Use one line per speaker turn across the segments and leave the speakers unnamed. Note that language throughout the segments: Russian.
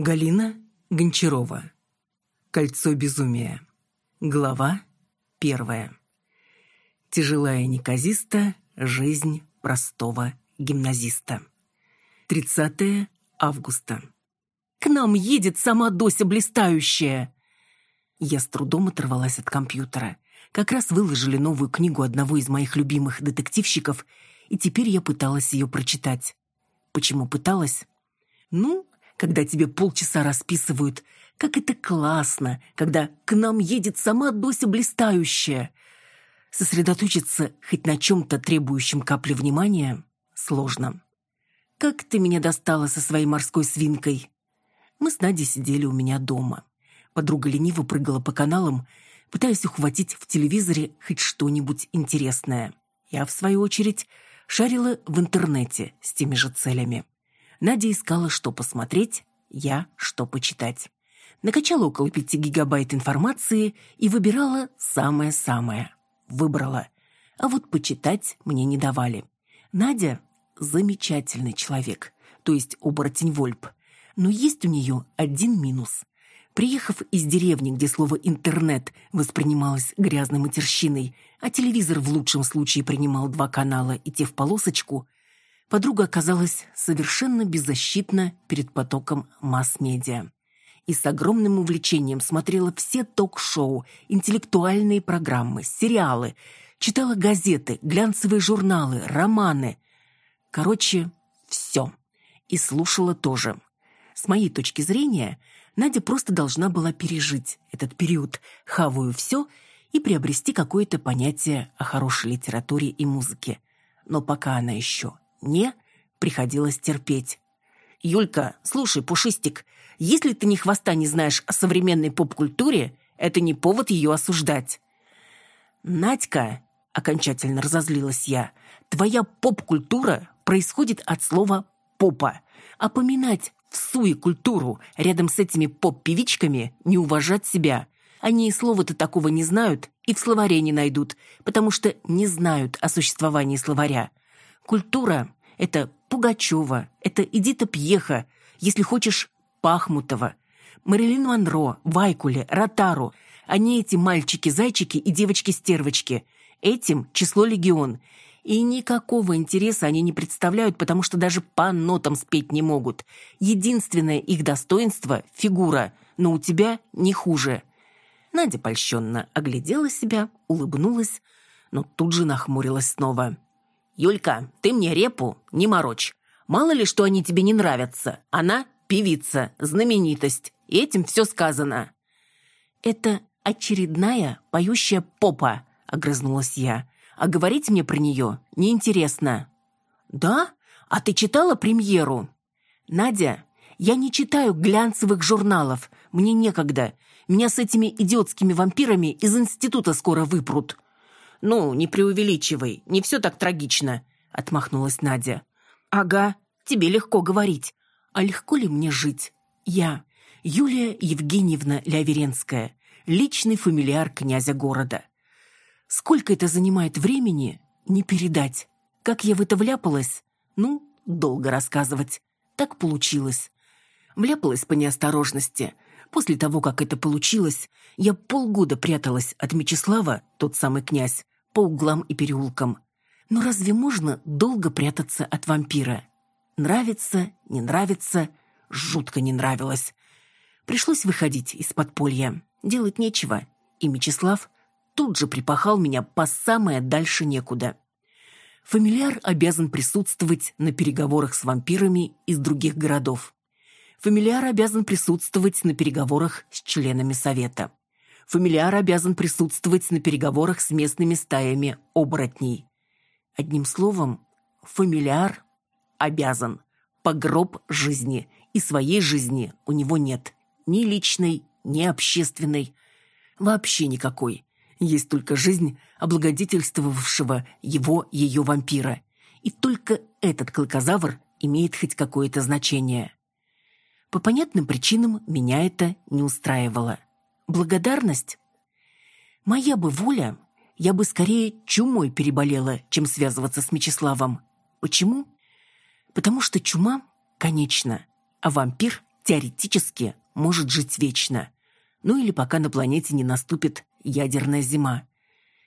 Галина Гончарова. Кольцо безумия. Глава первая. Тяжелая неказиста жизнь простого гимназиста. 30 августа. «К нам едет сама Дося блистающая!» Я с трудом оторвалась от компьютера. Как раз выложили новую книгу одного из моих любимых детективщиков, и теперь я пыталась ее прочитать. Почему пыталась? Ну, когда тебе полчаса расписывают, как это классно, когда к нам едет сама Дося блистающая. Сосредоточиться хоть на чем-то требующем капли внимания сложно. Как ты меня достала со своей морской свинкой? Мы с Надей сидели у меня дома. Подруга лениво прыгала по каналам, пытаясь ухватить в телевизоре хоть что-нибудь интересное. Я, в свою очередь, шарила в интернете с теми же целями. Надя искала, что посмотреть, я – что почитать. Накачала около пяти гигабайт информации и выбирала самое-самое. Выбрала. А вот почитать мне не давали. Надя – замечательный человек, то есть оборотень Вольп. Но есть у нее один минус. Приехав из деревни, где слово «интернет» воспринималось грязной матерщиной, а телевизор в лучшем случае принимал два канала и те в полосочку – подруга оказалась совершенно беззащитна перед потоком масс-медиа. И с огромным увлечением смотрела все ток-шоу, интеллектуальные программы, сериалы, читала газеты, глянцевые журналы, романы. Короче, все. И слушала тоже. С моей точки зрения, Надя просто должна была пережить этот период, хаваю все и приобрести какое-то понятие о хорошей литературе и музыке. Но пока она еще не приходилось терпеть. «Юлька, слушай, Пушистик, если ты ни хвоста не знаешь о современной поп-культуре, это не повод ее осуждать». «Надька», — окончательно разозлилась я, «твоя поп-культура происходит от слова «попа», а поминать в суе культуру рядом с этими поп-певичками не уважать себя. Они и слова-то такого не знают и в словаре не найдут, потому что не знают о существовании словаря. Культура — это Пугачева, это Эдита Пьеха, если хочешь, Пахмутова, Марилин Монро, Вайкуле, Ротару, не эти мальчики-зайчики и девочки-стервочки. Этим число легион. И никакого интереса они не представляют, потому что даже по нотам спеть не могут. Единственное их достоинство — фигура, но у тебя не хуже. Надя польщенно оглядела себя, улыбнулась, но тут же нахмурилась снова. «Юлька, ты мне репу не морочь. Мало ли, что они тебе не нравятся. Она певица, знаменитость. И этим все сказано». «Это очередная поющая попа», — огрызнулась я. «А говорить мне про нее неинтересно». «Да? А ты читала премьеру?» «Надя, я не читаю глянцевых журналов. Мне некогда. Меня с этими идиотскими вампирами из института скоро выпрут». «Ну, не преувеличивай, не все так трагично», — отмахнулась Надя. «Ага, тебе легко говорить. А легко ли мне жить? Я, Юлия Евгеньевна Ляверенская, личный фамильяр князя города. Сколько это занимает времени, не передать. Как я в это вляпалась? Ну, долго рассказывать. Так получилось. Вляпалась по неосторожности — После того, как это получилось, я полгода пряталась от Мечислава, тот самый князь, по углам и переулкам. Но разве можно долго прятаться от вампира? Нравится, не нравится, жутко не нравилось. Пришлось выходить из подполья. Делать нечего. И Мечислав тут же припахал меня по самое дальше некуда. Фамильяр обязан присутствовать на переговорах с вампирами из других городов. Фамильяр обязан присутствовать на переговорах с членами совета. Фамильяр обязан присутствовать на переговорах с местными стаями оборотней. Одним словом, фамильяр обязан. По гроб жизни. И своей жизни у него нет. Ни личной, ни общественной. Вообще никакой. Есть только жизнь облагодетельствовавшего его ее вампира. И только этот клыкозавр имеет хоть какое-то значение. По понятным причинам меня это не устраивало. Благодарность? Моя бы воля, я бы скорее чумой переболела, чем связываться с Мечиславом. Почему? Потому что чума конечна, а вампир теоретически может жить вечно. Ну или пока на планете не наступит ядерная зима.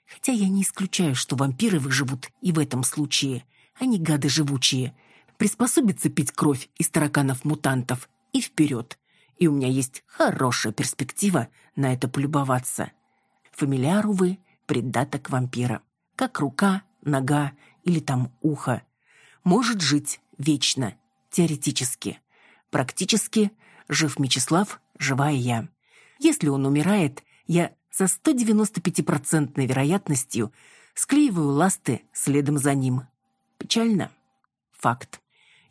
Хотя я не исключаю, что вампиры выживут и в этом случае. Они гады живучие. Приспособятся пить кровь из тараканов-мутантов и вперед. И у меня есть хорошая перспектива на это полюбоваться. Фамильяр, увы, придаток вампира. Как рука, нога или там ухо. Может жить вечно, теоретически. Практически жив Мечислав, жива и я. Если он умирает, я со 195% вероятностью склеиваю ласты следом за ним. Печально? Факт.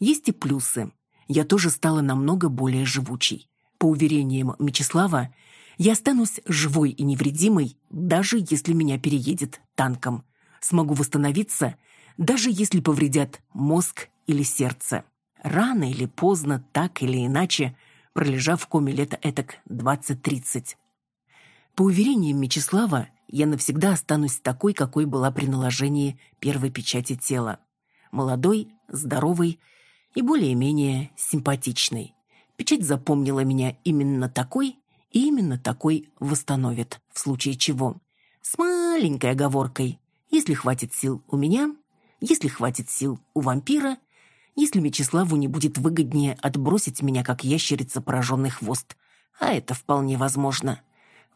Есть и плюсы. Я тоже стала намного более живучей. По уверениям Мечислава, я останусь живой и невредимой, даже если меня переедет танком. Смогу восстановиться, даже если повредят мозг или сердце. Рано или поздно, так или иначе, пролежав в коме лето этак 20-30. По уверениям Мечислава, я навсегда останусь такой, какой была при наложении первой печати тела. Молодой, здоровый и более-менее симпатичный. Печать запомнила меня именно такой, и именно такой восстановит, в случае чего. С маленькой оговоркой. Если хватит сил у меня, если хватит сил у вампира, если Мечиславу не будет выгоднее отбросить меня, как ящерица, пораженный хвост. А это вполне возможно.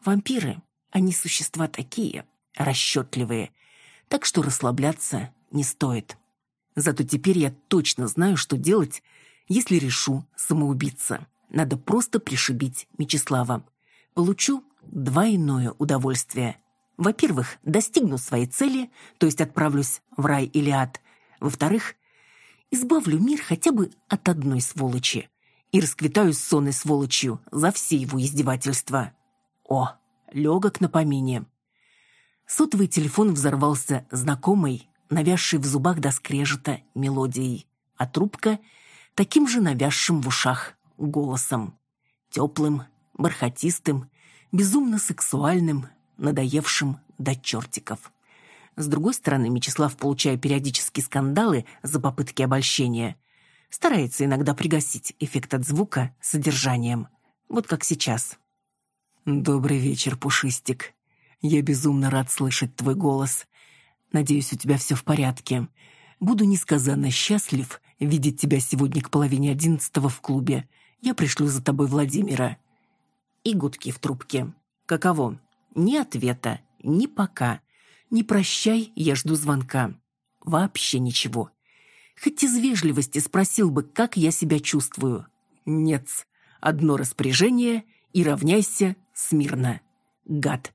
Вампиры, они существа такие, расчетливые, так что расслабляться не стоит. Зато теперь я точно знаю, что делать, если решу самоубиться. Надо просто пришибить Мечислава. Получу двойное удовольствие. Во-первых, достигну своей цели, то есть отправлюсь в рай или ад. Во-вторых, избавлю мир хотя бы от одной сволочи и расквитаю с сонной сволочью за все его издевательства. О, легок на помине. Сотовый телефон взорвался знакомой, навязшей в зубах до скрежета мелодией, а трубка — таким же навязшим в ушах голосом. Теплым, бархатистым, безумно сексуальным, надоевшим до чертиков. С другой стороны, Мечислав, получая периодически скандалы за попытки обольщения, старается иногда пригасить эффект от звука содержанием. Вот как сейчас. «Добрый вечер, Пушистик. Я безумно рад слышать твой голос. Надеюсь, у тебя все в порядке. Буду несказанно счастлив видеть тебя сегодня к половине одиннадцатого в клубе. Я пришлю за тобой Владимира». И гудки в трубке. Каково? Ни ответа, ни пока. Не прощай, я жду звонка. Вообще ничего. Хоть из вежливости спросил бы, как я себя чувствую. Нет, одно распоряжение и равняйся смирно. Гад.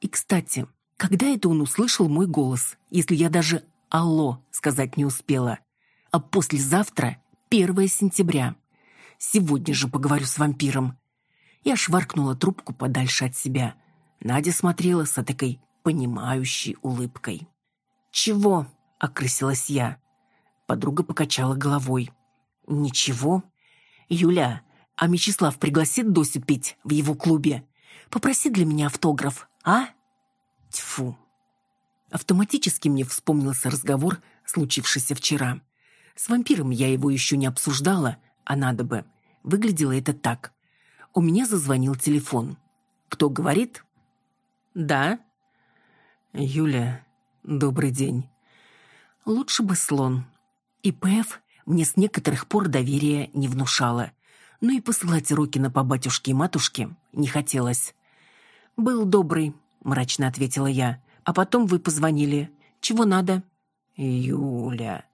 И, кстати, когда это он услышал мой голос, если я даже «алло» сказать не успела? А послезавтра, 1 сентября. Сегодня же поговорю с вампиром. Я шваркнула трубку подальше от себя. Надя смотрела с такой понимающей улыбкой. «Чего?» — окрысилась я. Подруга покачала головой. «Ничего. Юля, а Мечислав пригласит Досю пить в его клубе. Попроси для меня автограф, а? Тьфу. Автоматически мне вспомнился разговор, случившийся вчера. С вампиром я его еще не обсуждала, а надо бы. Выглядело это так. У меня зазвонил телефон. Кто говорит? Да. Юля, добрый день. Лучше бы слон. И ПФ мне с некоторых пор доверия не внушало но и посылать Рокина по батюшке и матушке не хотелось. «Был добрый», — мрачно ответила я. «А потом вы позвонили. Чего надо?» «Юля...»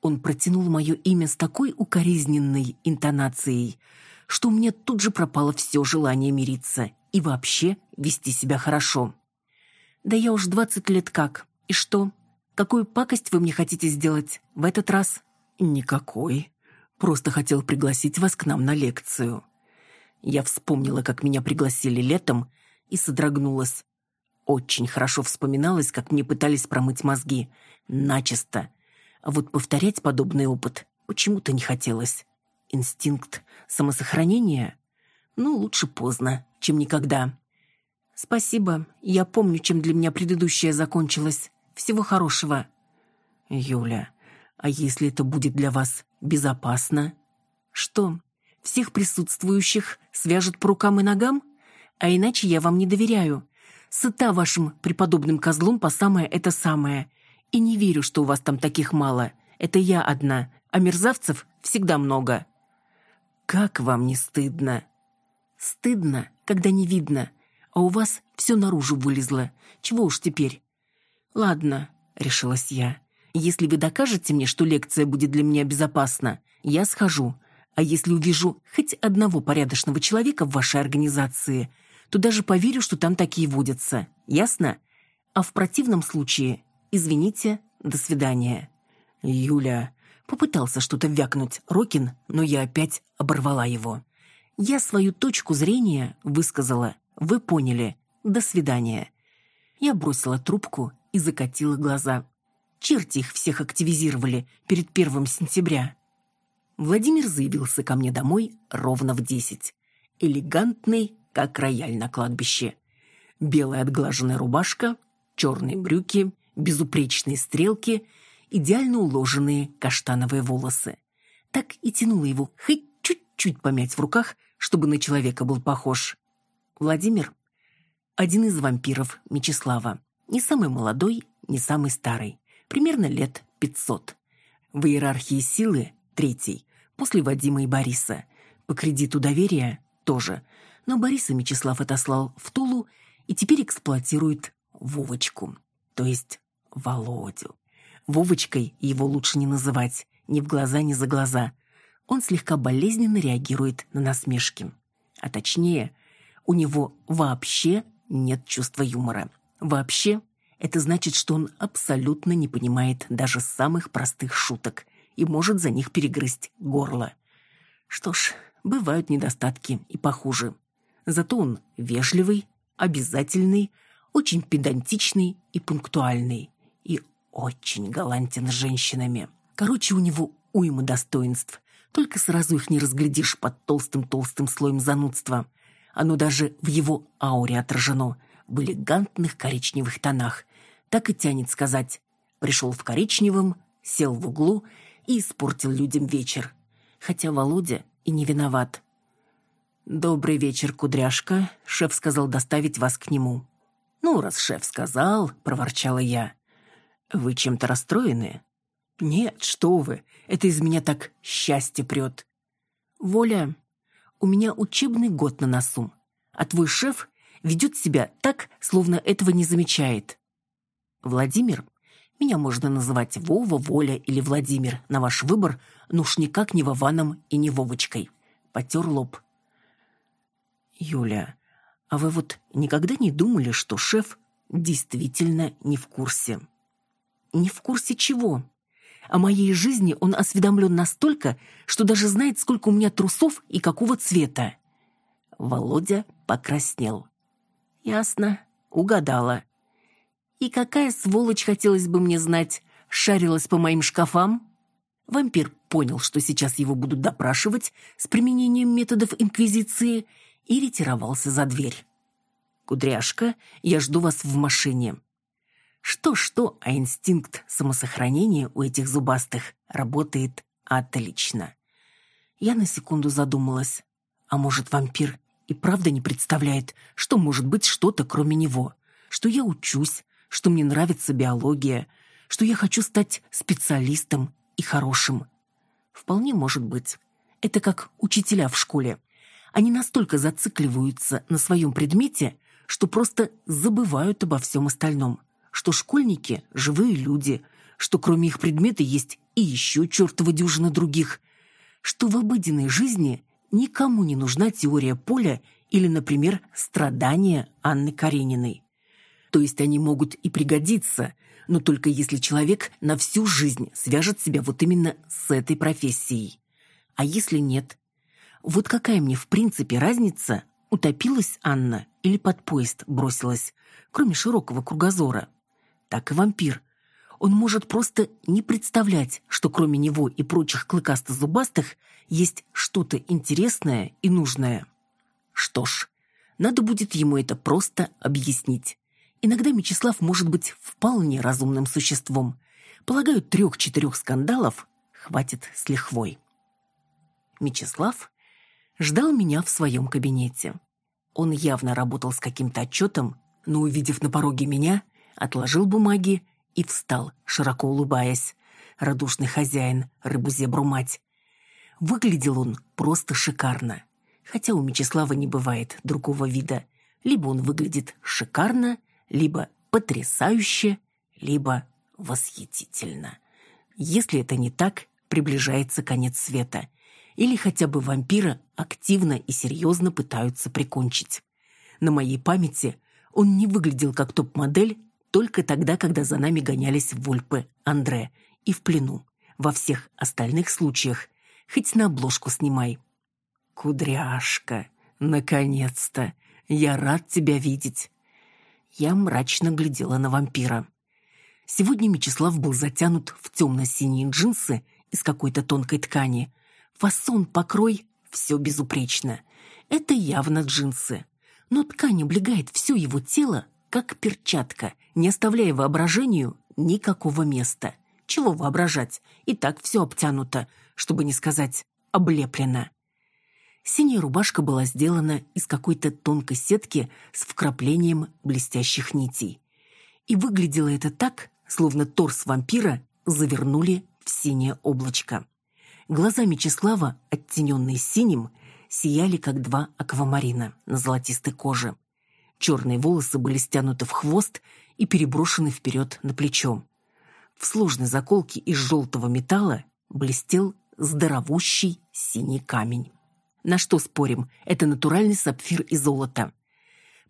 Он протянул мое имя с такой укоризненной интонацией, что у меня тут же пропало все желание мириться и вообще вести себя хорошо. «Да я уж двадцать лет как. И что? Какую пакость вы мне хотите сделать в этот раз?» «Никакой», Просто хотел пригласить вас к нам на лекцию. Я вспомнила, как меня пригласили летом, и содрогнулась. Очень хорошо вспоминалось, как мне пытались промыть мозги. Начисто. А вот повторять подобный опыт почему-то не хотелось. Инстинкт самосохранения? Ну, лучше поздно, чем никогда. Спасибо. Я помню, чем для меня предыдущая закончилась. Всего хорошего. Юля, а если это будет для вас безопасно? Что? всех присутствующих свяжет по рукам и ногам? А иначе я вам не доверяю. Сыта вашим преподобным козлом по самое это самое. И не верю, что у вас там таких мало. Это я одна, а мерзавцев всегда много. Как вам не стыдно? Стыдно, когда не видно, а у вас все наружу вылезло. Чего уж теперь? Ладно, решилась я. Если вы докажете мне, что лекция будет для меня безопасна, я схожу. А если увижу хоть одного порядочного человека в вашей организации, то даже поверю, что там такие водятся. Ясно? А в противном случае, извините, до свидания. Юля попытался что-то вякнуть Рокин, но я опять оборвала его. Я свою точку зрения высказала. Вы поняли. До свидания. Я бросила трубку и закатила глаза. Черти их всех активизировали перед первым сентября. Владимир заявился ко мне домой ровно в десять. Элегантный, как рояль на кладбище. Белая отглаженная рубашка, черные брюки, безупречные стрелки, идеально уложенные каштановые волосы. Так и тянуло его хоть чуть-чуть помять в руках, чтобы на человека был похож. Владимир – один из вампиров Мечислава. Не самый молодой, не самый старый. Примерно лет пятьсот. В иерархии силы – третий после Вадима и Бориса. По кредиту доверия тоже. Но Бориса Мечислав отослал в Тулу и теперь эксплуатирует Вовочку, то есть Володю. Вовочкой его лучше не называть, ни в глаза, ни за глаза. Он слегка болезненно реагирует на насмешки. А точнее, у него вообще нет чувства юмора. Вообще, это значит, что он абсолютно не понимает даже самых простых шуток – и может за них перегрызть горло. Что ж, бывают недостатки и похуже. Зато он вежливый, обязательный, очень педантичный и пунктуальный. И очень галантен с женщинами. Короче, у него уйма достоинств. Только сразу их не разглядишь под толстым-толстым слоем занудства. Оно даже в его ауре отражено, в элегантных коричневых тонах. Так и тянет сказать. Пришел в коричневом, сел в углу и испортил людям вечер. Хотя Володя и не виноват. «Добрый вечер, кудряшка», — шеф сказал доставить вас к нему. «Ну, раз шеф сказал», — проворчала я. «Вы чем-то расстроены?» «Нет, что вы, это из меня так счастье прет». «Воля, у меня учебный год на носу, а твой шеф ведет себя так, словно этого не замечает». Владимир меня можно называть Вова, Воля или Владимир, на ваш выбор, но уж никак не Вованом и не Вовочкой. Потер лоб. Юля, а вы вот никогда не думали, что шеф действительно не в курсе? Не в курсе чего? О моей жизни он осведомлен настолько, что даже знает, сколько у меня трусов и какого цвета. Володя покраснел. Ясно, угадала. И какая сволочь, хотелось бы мне знать, шарилась по моим шкафам? Вампир понял, что сейчас его будут допрашивать с применением методов инквизиции, и ретировался за дверь. «Кудряшка, я жду вас в машине». Что-что, а инстинкт самосохранения у этих зубастых работает отлично. Я на секунду задумалась. А может, вампир и правда не представляет, что может быть что-то кроме него? Что я учусь, что мне нравится биология, что я хочу стать специалистом и хорошим. Вполне может быть. Это как учителя в школе. Они настолько зацикливаются на своем предмете, что просто забывают обо всем остальном. Что школьники – живые люди, что кроме их предмета есть и еще чертова дюжина других. Что в обыденной жизни никому не нужна теория поля или, например, страдания Анны Карениной. То есть они могут и пригодиться, но только если человек на всю жизнь свяжет себя вот именно с этой профессией. А если нет? Вот какая мне в принципе разница, утопилась Анна или под поезд бросилась, кроме широкого кругозора? Так и вампир. Он может просто не представлять, что кроме него и прочих клыкасто-зубастых есть что-то интересное и нужное. Что ж, надо будет ему это просто объяснить. Иногда Мечислав может быть вполне разумным существом. Полагаю, трех-четырех скандалов хватит с лихвой. Мечислав ждал меня в своем кабинете. Он явно работал с каким-то отчетом, но, увидев на пороге меня, отложил бумаги и встал, широко улыбаясь. Радушный хозяин, рыбу-зебру мать. Выглядел он просто шикарно. Хотя у Мечислава не бывает другого вида. Либо он выглядит шикарно, либо потрясающе, либо восхитительно. Если это не так, приближается конец света. Или хотя бы вампира активно и серьезно пытаются прикончить. На моей памяти он не выглядел как топ-модель только тогда, когда за нами гонялись вольпы Андре и в плену. Во всех остальных случаях хоть на обложку снимай. Кудряшка, наконец-то! Я рад тебя видеть. Я мрачно глядела на вампира. Сегодня Мечислав был затянут в темно-синие джинсы из какой-то тонкой ткани. Фасон, покрой — все безупречно. Это явно джинсы. Но ткань облегает все его тело, как перчатка, не оставляя воображению никакого места. Чего воображать? И так все обтянуто, чтобы не сказать облеплено. Синяя рубашка была сделана из какой-то тонкой сетки с вкраплением блестящих нитей. И выглядело это так, словно торс вампира завернули в синее облачко. Глаза Мечислава, оттененные синим, сияли, как два аквамарина на золотистой коже. Черные волосы были стянуты в хвост и переброшены вперед на плечо. В сложной заколке из желтого металла блестел здоровущий синий камень. На что спорим, это натуральный сапфир и золото.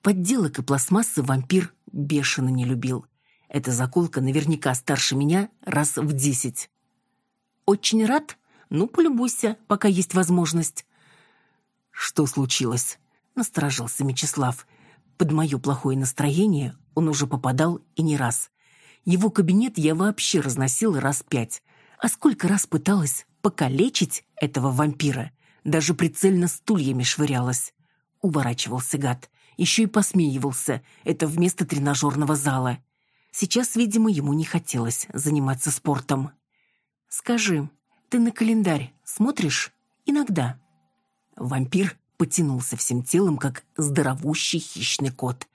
Подделок и пластмассы вампир бешено не любил – эта заколка наверняка старше меня раз в десять. Очень рад? Ну, полюбуйся, пока есть возможность. Что случилось? Насторожился Мечислав. Под мое плохое настроение он уже попадал и не раз. Его кабинет я вообще разносила раз пять. А сколько раз пыталась покалечить этого вампира. Даже прицельно стульями швырялась. Уворачивался гад. Еще и посмеивался. Это вместо тренажерного зала. Сейчас, видимо, ему не хотелось заниматься спортом. «Скажи, ты на календарь смотришь? Иногда». Вампир потянулся всем телом, как здоровущий хищный кот.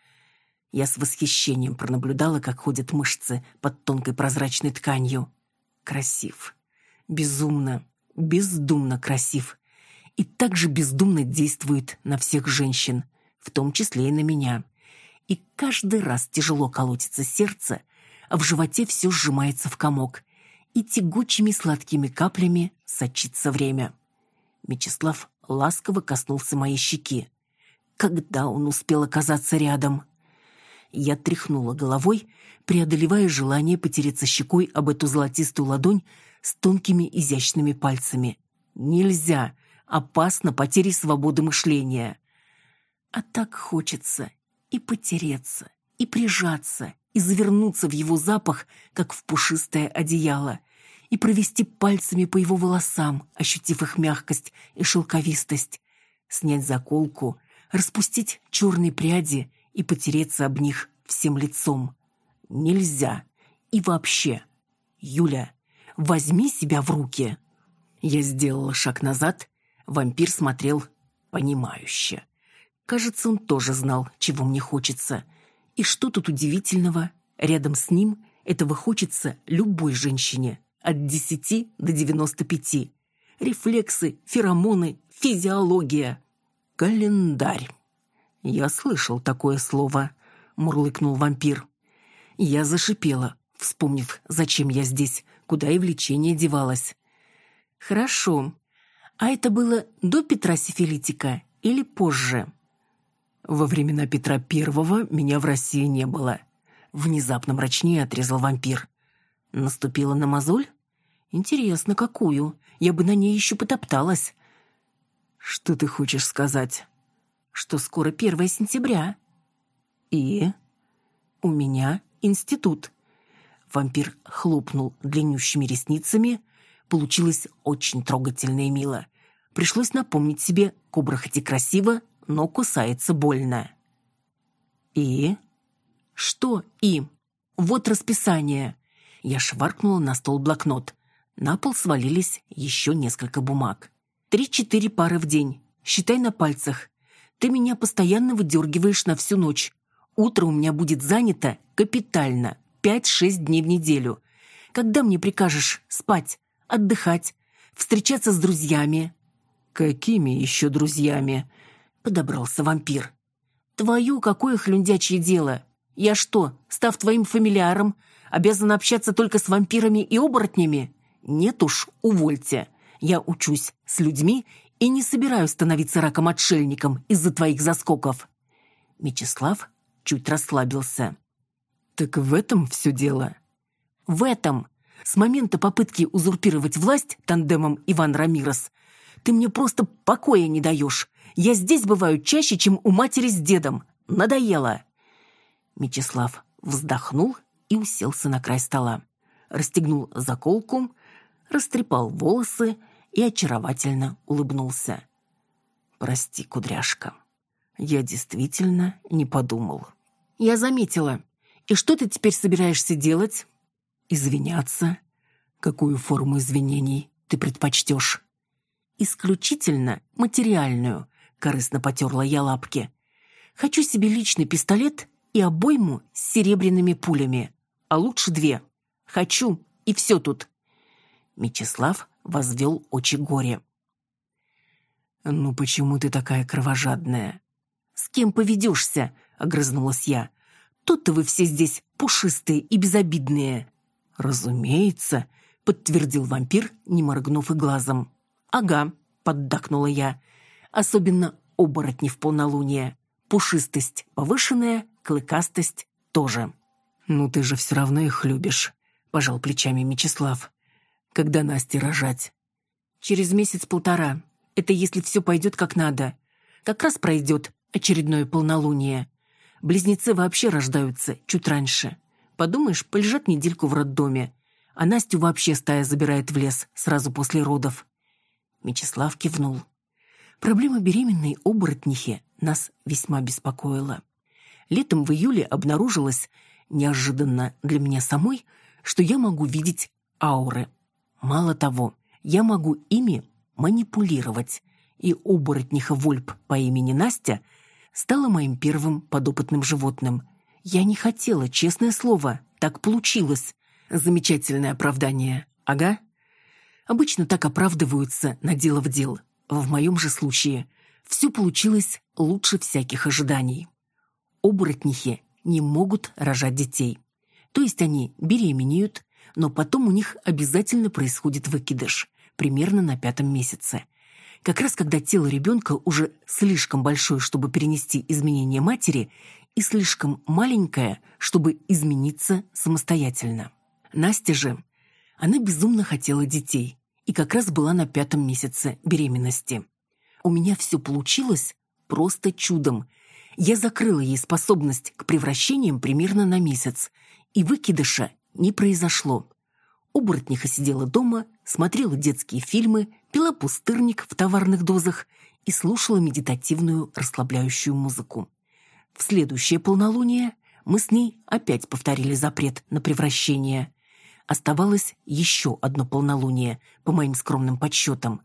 Я с восхищением пронаблюдала, как ходят мышцы под тонкой прозрачной тканью. Красив. Безумно, бездумно красив. И также бездумно действует на всех женщин, в том числе и на меня и каждый раз тяжело колотится сердце, а в животе все сжимается в комок, и тягучими сладкими каплями сочится время. Мечислав ласково коснулся моей щеки. Когда он успел оказаться рядом? Я тряхнула головой, преодолевая желание потереться щекой об эту золотистую ладонь с тонкими изящными пальцами. Нельзя! Опасно потери свободы мышления. А так хочется и потереться, и прижаться, и завернуться в его запах, как в пушистое одеяло, и провести пальцами по его волосам, ощутив их мягкость и шелковистость, снять заколку, распустить черные пряди и потереться об них всем лицом. Нельзя. И вообще. Юля, возьми себя в руки. Я сделала шаг назад, вампир смотрел понимающе. Кажется, он тоже знал, чего мне хочется. И что тут удивительного? Рядом с ним этого хочется любой женщине. От десяти до девяносто пяти. Рефлексы, феромоны, физиология. Календарь. Я слышал такое слово, мурлыкнул вампир. Я зашипела, вспомнив, зачем я здесь, куда и влечение девалось. Хорошо. А это было до Петра Сифилитика или позже? Во времена Петра Первого меня в России не было. Внезапно мрачнее отрезал вампир. Наступила на мозоль? Интересно, какую? Я бы на ней еще потопталась. Что ты хочешь сказать? Что скоро первое сентября. И? У меня институт. Вампир хлопнул длиннющими ресницами. Получилось очень трогательно и мило. Пришлось напомнить себе, кобра хоть и красиво, но кусается больно. И? Что и? Вот расписание. Я шваркнула на стол блокнот. На пол свалились еще несколько бумаг. Три-четыре пары в день. считай на пальцах. Ты меня постоянно выдергиваешь на всю ночь. Утро у меня будет занято капитально, пять-шесть дней в неделю. Когда мне прикажешь спать, отдыхать, встречаться с друзьями?» «Какими еще друзьями?» — подобрался вампир. «Твою какое хлюндячье дело! Я что, став твоим фамилиаром, обязан общаться только с вампирами и оборотнями? Нет уж, увольте. Я учусь с людьми и не собираюсь становиться раком-отшельником из-за твоих заскоков». Мечислав чуть расслабился. «Так в этом все дело?» «В этом. С момента попытки узурпировать власть тандемом Иван Рамирос ты мне просто покоя не даешь. Я здесь бываю чаще, чем у матери с дедом. Надоело!» Мечислав вздохнул и уселся на край стола. Расстегнул заколку, растрепал волосы и очаровательно улыбнулся. «Прости, кудряшка, я действительно не подумал». «Я заметила. И что ты теперь собираешься делать?» «Извиняться. Какую форму извинений ты предпочтешь?» «Исключительно материальную», — корыстно потерла я лапки. «Хочу себе личный пистолет и обойму с серебряными пулями, а лучше две. Хочу, и все тут». Мечислав возвел очи горе. «Ну почему ты такая кровожадная?» «С кем поведешься?» — огрызнулась я. «Тут-то вы все здесь пушистые и безобидные». «Разумеется», — подтвердил вампир, не моргнув и глазом. «Ага», — поддакнула я. «Особенно оборотни в полнолуние. Пушистость повышенная, клыкастость тоже». «Ну ты же все равно их любишь», — пожал плечами Мечислав. «Когда Насте рожать?» «Через месяц-полтора. Это если все пойдет как надо. Как раз пройдет очередное полнолуние. Близнецы вообще рождаются чуть раньше. Подумаешь, полежат недельку в роддоме. А Настю вообще стая забирает в лес сразу после родов. Мечислав кивнул. Проблема беременной оборотнихи нас весьма беспокоила. Летом в июле обнаружилось, неожиданно для меня самой, что я могу видеть ауры. Мало того, я могу ими манипулировать, и оборотниха Вольп по имени Настя стала моим первым подопытным животным. Я не хотела, честное слово, так получилось. Замечательное оправдание. Ага. Обычно так оправдываются, наделав дел. В моем же случае все получилось лучше всяких ожиданий. Оборотнихи не могут рожать детей. То есть они беременеют, но потом у них обязательно происходит выкидыш, примерно на пятом месяце. Как раз когда тело ребенка уже слишком большое, чтобы перенести изменения матери, и слишком маленькое, чтобы измениться самостоятельно. Настя же она безумно хотела детей и как раз была на пятом месяце беременности. У меня все получилось просто чудом. Я закрыла ей способность к превращениям примерно на месяц, и выкидыша не произошло. Оборотниха сидела дома, смотрела детские фильмы, пила пустырник в товарных дозах и слушала медитативную расслабляющую музыку. В следующее полнолуние мы с ней опять повторили запрет на превращение. Оставалось еще одно полнолуние, по моим скромным подсчетам.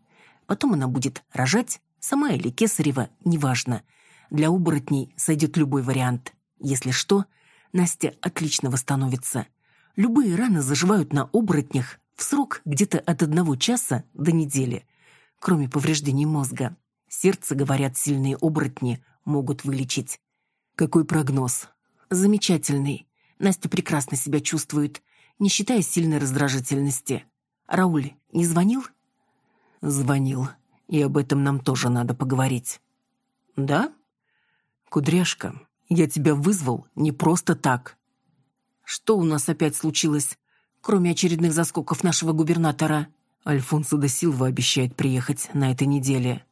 Потом она будет рожать, сама или кесарева, неважно. Для оборотней сойдет любой вариант. Если что, Настя отлично восстановится. Любые раны заживают на оборотнях в срок где-то от одного часа до недели, кроме повреждений мозга. Сердце, говорят, сильные оборотни могут вылечить. Какой прогноз? Замечательный. Настя прекрасно себя чувствует не считая сильной раздражительности. «Рауль не звонил?» «Звонил, и об этом нам тоже надо поговорить». «Да?» «Кудряшка, я тебя вызвал не просто так». «Что у нас опять случилось, кроме очередных заскоков нашего губернатора?» Альфонсо де Силва обещает приехать на этой неделе.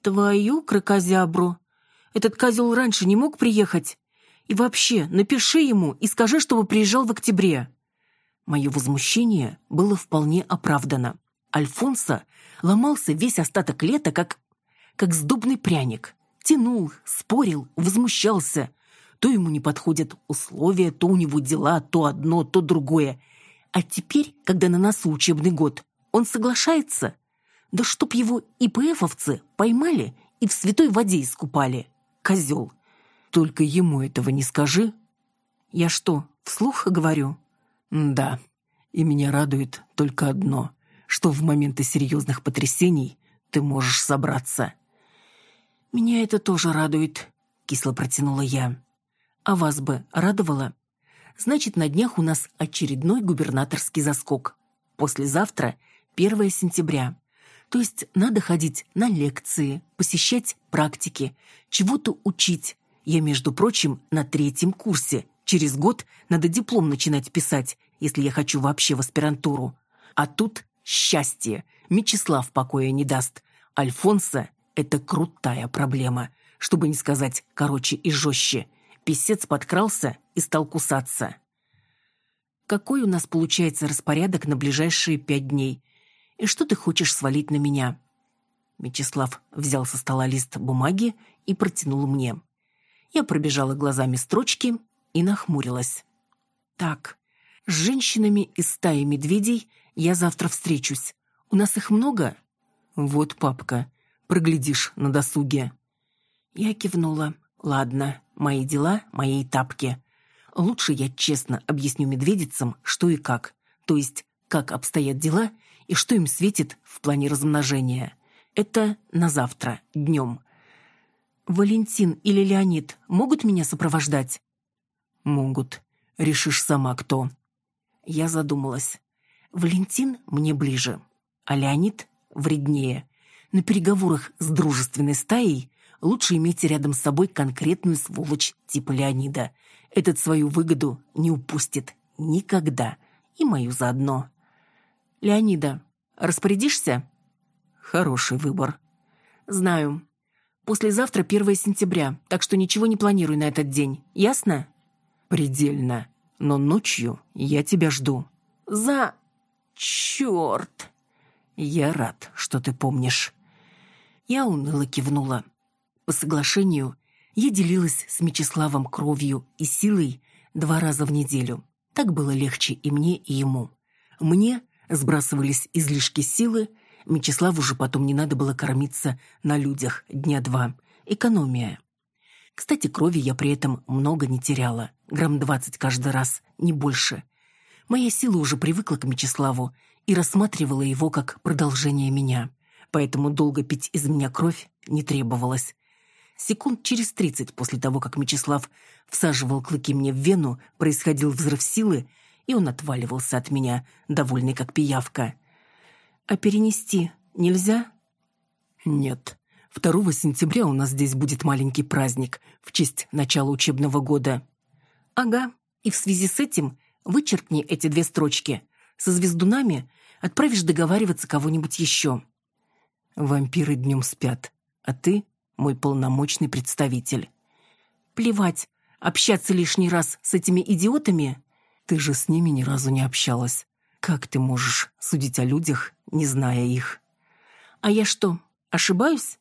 «Твою крокозябру! Этот козел раньше не мог приехать? И вообще, напиши ему и скажи, чтобы приезжал в октябре». Мое возмущение было вполне оправдано. Альфонсо ломался весь остаток лета, как, как сдобный пряник. Тянул, спорил, возмущался. То ему не подходят условия, то у него дела, то одно, то другое. А теперь, когда на носу учебный год, он соглашается? Да чтоб его ИПФовцы поймали и в святой воде искупали. Козел. Только ему этого не скажи. Я что, вслух говорю? Да. И меня радует только одно, что в моменты серьезных потрясений ты можешь собраться. Меня это тоже радует, кисло протянула я. А вас бы радовало? Значит, на днях у нас очередной губернаторский заскок. Послезавтра, 1 сентября. То есть надо ходить на лекции, посещать практики, чего-то учить. Я, между прочим, на третьем курсе. Через год надо диплом начинать писать, если я хочу вообще в аспирантуру. А тут счастье. Мечислав покоя не даст. Альфонса — это крутая проблема, чтобы не сказать короче и жестче. Песец подкрался и стал кусаться. Какой у нас получается распорядок на ближайшие пять дней? И что ты хочешь свалить на меня?» Мечислав взял со стола лист бумаги и протянул мне. Я пробежала глазами строчки и нахмурилась. «Так, с женщинами из стаи медведей я завтра встречусь. У нас их много?» «Вот папка. Проглядишь на досуге». Я кивнула. «Ладно, мои дела, мои тапки. Лучше я честно объясню медведицам, что и как. То есть, как обстоят дела и что им светит в плане размножения. Это на завтра, днем. Валентин или Леонид могут меня сопровождать? Могут. Решишь сама, кто. Я задумалась. Валентин мне ближе, а Леонид вреднее. На переговорах с дружественной стаей лучше иметь рядом с собой конкретную сволочь типа Леонида. Этот свою выгоду не упустит никогда. И мою заодно. Леонида, распорядишься? Хороший выбор. Знаю. Послезавтра 1 сентября, так что ничего не планирую на этот день. Ясно? Предельно. Но ночью я тебя жду. За... Черт! Я рад, что ты помнишь. Я уныло кивнула. По соглашению я делилась с Мечиславом кровью и силой два раза в неделю. Так было легче и мне, и ему. Мне Сбрасывались излишки силы, Мечиславу же потом не надо было кормиться на людях дня два. Экономия. Кстати, крови я при этом много не теряла. Грамм двадцать каждый раз, не больше. Моя сила уже привыкла к Мечиславу и рассматривала его как продолжение меня. Поэтому долго пить из меня кровь не требовалось. Секунд через тридцать после того, как Мечислав всаживал клыки мне в вену, происходил взрыв силы, и он отваливался от меня, довольный как пиявка. «А перенести нельзя?» «Нет. 2 сентября у нас здесь будет маленький праздник в честь начала учебного года». «Ага. И в связи с этим вычеркни эти две строчки. Со звездунами отправишь договариваться кого-нибудь еще». «Вампиры днем спят, а ты мой полномочный представитель». «Плевать. Общаться лишний раз с этими идиотами ты же с ними ни разу не общалась. Как ты можешь судить о людях, не зная их? А я что, ошибаюсь?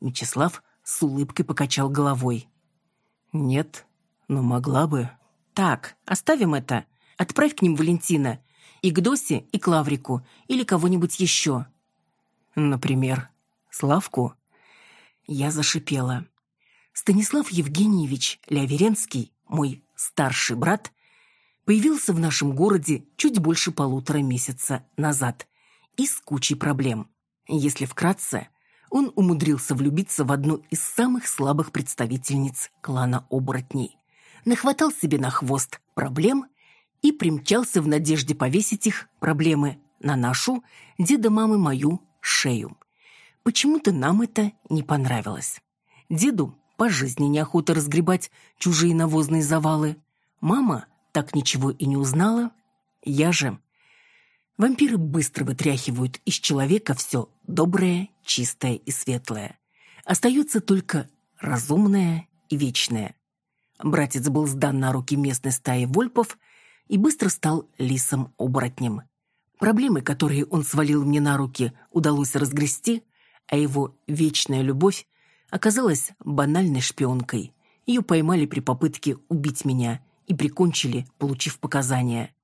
Мечислав с улыбкой покачал головой. Нет, но могла бы. Так, оставим это. Отправь к ним Валентина. И к Досе, и к Лаврику. Или кого-нибудь еще. Например, Славку? Я зашипела. Станислав Евгеньевич Ляверенский, мой старший брат, появился в нашем городе чуть больше полутора месяца назад и с кучей проблем. Если вкратце, он умудрился влюбиться в одну из самых слабых представительниц клана оборотней, нахватал себе на хвост проблем и примчался в надежде повесить их, проблемы, на нашу, деда мамы мою, шею. Почему-то нам это не понравилось. Деду по жизни неохота разгребать чужие навозные завалы. Мама так ничего и не узнала. Я же... Вампиры быстро вытряхивают из человека все доброе, чистое и светлое. Остается только разумное и вечное. Братец был сдан на руки местной стаи вольпов и быстро стал лисом-оборотнем. Проблемы, которые он свалил мне на руки, удалось разгрести, а его вечная любовь оказалась банальной шпионкой. Ее поймали при попытке убить меня, и прикончили, получив показания.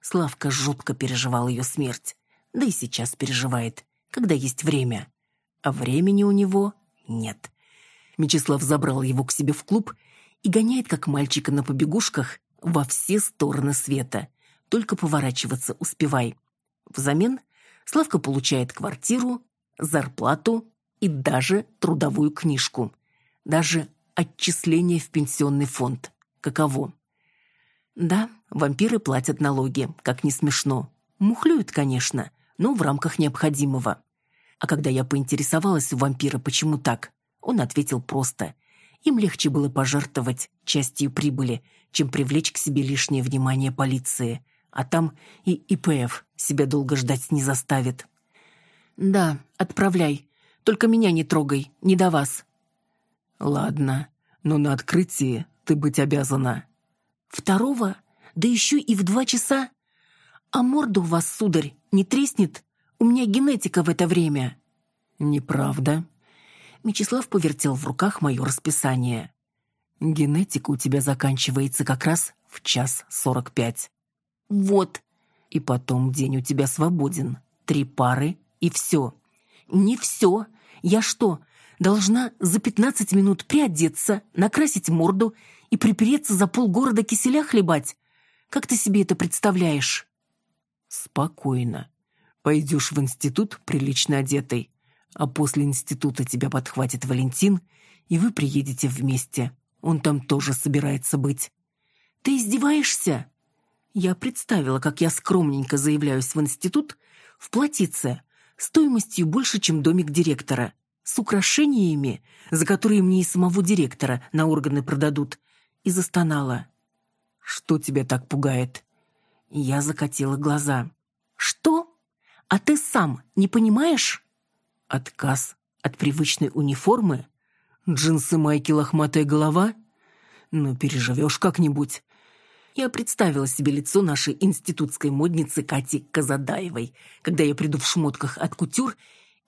Славка жутко переживал ее смерть, да и сейчас переживает, когда есть время. А времени у него Нет. Мечислав забрал его к себе в клуб и гоняет, как мальчика на побегушках, во все стороны света. Только поворачиваться успевай. Взамен Славка получает квартиру, зарплату и даже трудовую книжку. Даже отчисление в пенсионный фонд. Каково? Да, вампиры платят налоги, как не смешно. Мухлюют, конечно, но в рамках необходимого. А когда я поинтересовалась у вампира, почему так, он ответил просто. Им легче было пожертвовать частью прибыли, чем привлечь к себе лишнее внимание полиции. А там и ИПФ себя долго ждать не заставит. «Да, отправляй. Только меня не трогай, не до вас». «Ладно, но на открытии ты быть обязана». «Второго? Да еще и в два часа? А морда у вас, сударь, не треснет? У меня генетика в это время». «Неправда». Мечислав повертел в руках мое расписание. «Генетика у тебя заканчивается как раз в час сорок пять». «Вот». «И потом день у тебя свободен. Три пары и все». «Не все. Я что, должна за пятнадцать минут приодеться, накрасить морду и припереться за полгорода киселя хлебать? Как ты себе это представляешь?» «Спокойно. Пойдешь в институт прилично одетой, а после института тебя подхватит Валентин, и вы приедете вместе. Он там тоже собирается быть». «Ты издеваешься?» Я представила, как я скромненько заявляюсь в институт в платьице, стоимостью больше, чем домик директора, с украшениями, за которые мне и самого директора на органы продадут, и застонала. «Что тебя так пугает?» Я закатила глаза. «Что? А ты сам не понимаешь?» Отказ от привычной униформы? Джинсы, майки, лохматая голова? Ну, переживешь как-нибудь. Я представила себе лицо нашей институтской модницы Кати Казадаевой, когда я приду в шмотках от кутюр,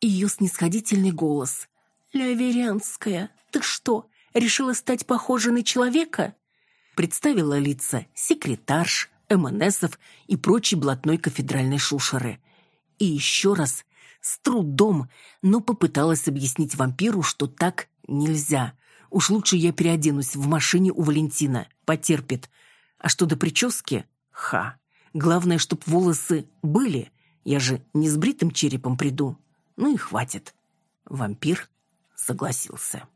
и ее снисходительный голос. «Ляверянская, ты что, решила стать похожей на человека?» Представила лица секретарш, МНСов и прочей блатной кафедральной шушеры. И еще раз, с трудом, но попыталась объяснить вампиру, что так нельзя. Уж лучше я переоденусь в машине у Валентина, потерпит. А что до прически? Ха. Главное, чтоб волосы были. Я же не с бритым черепом приду. Ну и хватит. Вампир согласился.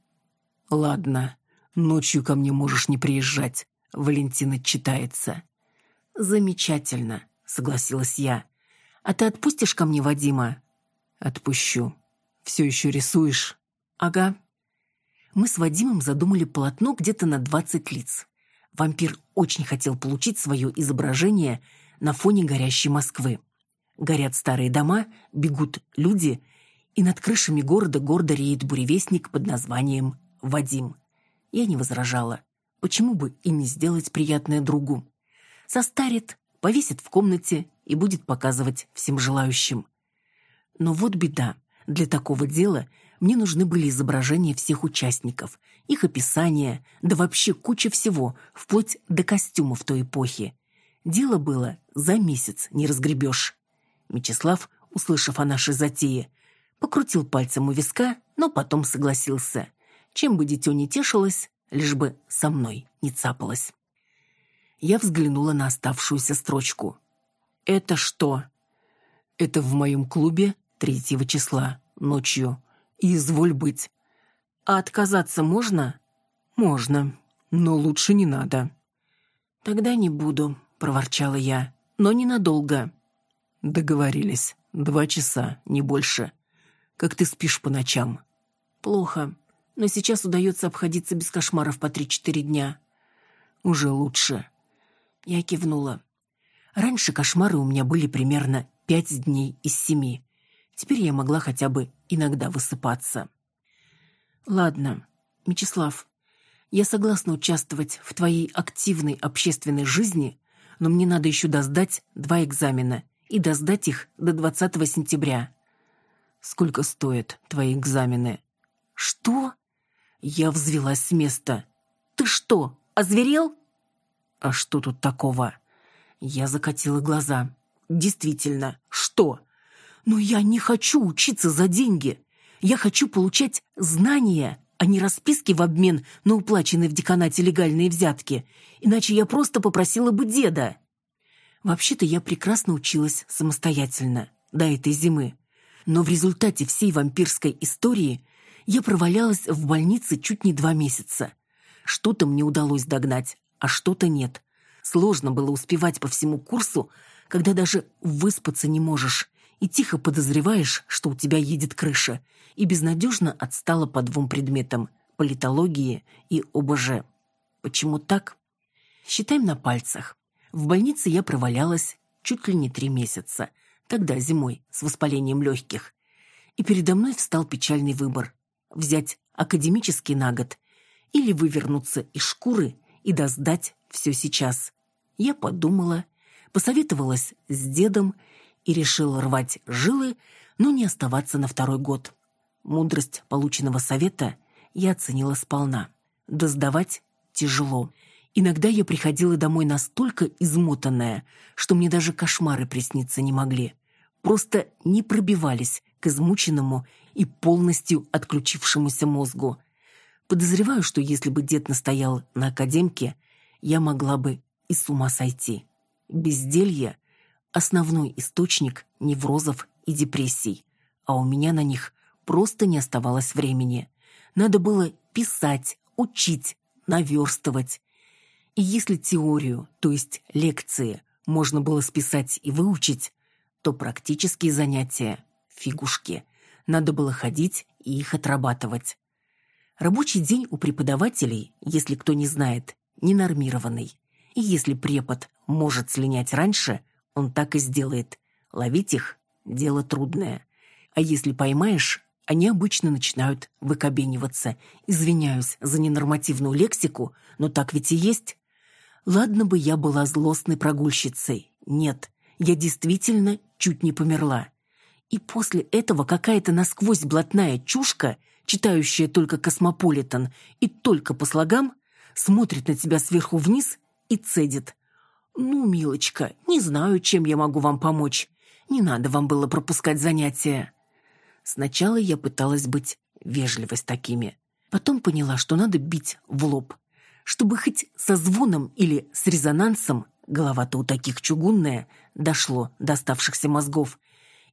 Ладно, ночью ко мне можешь не приезжать. Валентина читается. Замечательно, согласилась я. А ты отпустишь ко мне Вадима? Отпущу. Все еще рисуешь? Ага. Мы с Вадимом задумали полотно где-то на двадцать лиц. Вампир очень хотел получить свое изображение на фоне горящей Москвы. Горят старые дома, бегут люди, и над крышами города гордо реет буревестник под названием «Вадим». Я не возражала. Почему бы и не сделать приятное другу? Состарит, повесит в комнате и будет показывать всем желающим. Но вот беда. Для такого дела мне нужны были изображения всех участников, их описания, да вообще куча всего, вплоть до костюмов той эпохи. Дело было за месяц не разгребешь. Мечислав, услышав о нашей затее, покрутил пальцем у виска, но потом согласился. Чем бы дитё не тешилось, лишь бы со мной не цапалось. Я взглянула на оставшуюся строчку. «Это что?» «Это в моем клубе третьего числа, ночью. Изволь быть. А отказаться можно? Можно, но лучше не надо. Тогда не буду, проворчала я, но ненадолго. Договорились. Два часа, не больше. Как ты спишь по ночам? Плохо, но сейчас удается обходиться без кошмаров по три-четыре дня. Уже лучше. Я кивнула. Раньше кошмары у меня были примерно пять дней из семи. Теперь я могла хотя бы иногда высыпаться. Ладно, Мечислав, я согласна участвовать в твоей активной общественной жизни, но мне надо еще доздать два экзамена и доздать их до 20 сентября. Сколько стоят твои экзамены? Что? Я взвелась с места. Ты что, озверел? А что тут такого? Я закатила глаза. Действительно, что? Но я не хочу учиться за деньги. Я хочу получать знания, а не расписки в обмен на уплаченные в деканате легальные взятки. Иначе я просто попросила бы деда. Вообще-то я прекрасно училась самостоятельно до этой зимы. Но в результате всей вампирской истории я провалялась в больнице чуть не два месяца. Что-то мне удалось догнать, а что-то нет. Сложно было успевать по всему курсу, когда даже выспаться не можешь и тихо подозреваешь, что у тебя едет крыша, и безнадежно отстала по двум предметам – политологии и ОБЖ. Почему так? Считаем на пальцах. В больнице я провалялась чуть ли не три месяца, тогда зимой, с воспалением легких. И передо мной встал печальный выбор – взять академический на год или вывернуться из шкуры и доздать все сейчас. Я подумала, посоветовалась с дедом и решила рвать жилы, но не оставаться на второй год. Мудрость полученного совета я оценила сполна. Доздавать тяжело. Иногда я приходила домой настолько измотанная, что мне даже кошмары присниться не могли. Просто не пробивались к измученному и полностью отключившемуся мозгу. Подозреваю, что если бы дед настоял на академке, я могла бы и с ума сойти. Безделье – основной источник неврозов и депрессий, а у меня на них просто не оставалось времени. Надо было писать, учить, наверстывать. И если теорию, то есть лекции, можно было списать и выучить, то практические занятия – фигушки. Надо было ходить и их отрабатывать. Рабочий день у преподавателей, если кто не знает, ненормированный. И если препод может слинять раньше, он так и сделает. Ловить их – дело трудное. А если поймаешь, они обычно начинают выкобениваться. Извиняюсь за ненормативную лексику, но так ведь и есть. Ладно бы я была злостной прогульщицей. Нет, я действительно чуть не померла. И после этого какая-то насквозь блатная чушка, читающая только «Космополитен» и только по слогам, смотрит на тебя сверху вниз и цедит. «Ну, милочка, не знаю, чем я могу вам помочь. Не надо вам было пропускать занятия». Сначала я пыталась быть вежливой с такими. Потом поняла, что надо бить в лоб. Чтобы хоть со звоном или с резонансом, голова-то у таких чугунная, дошло до оставшихся мозгов,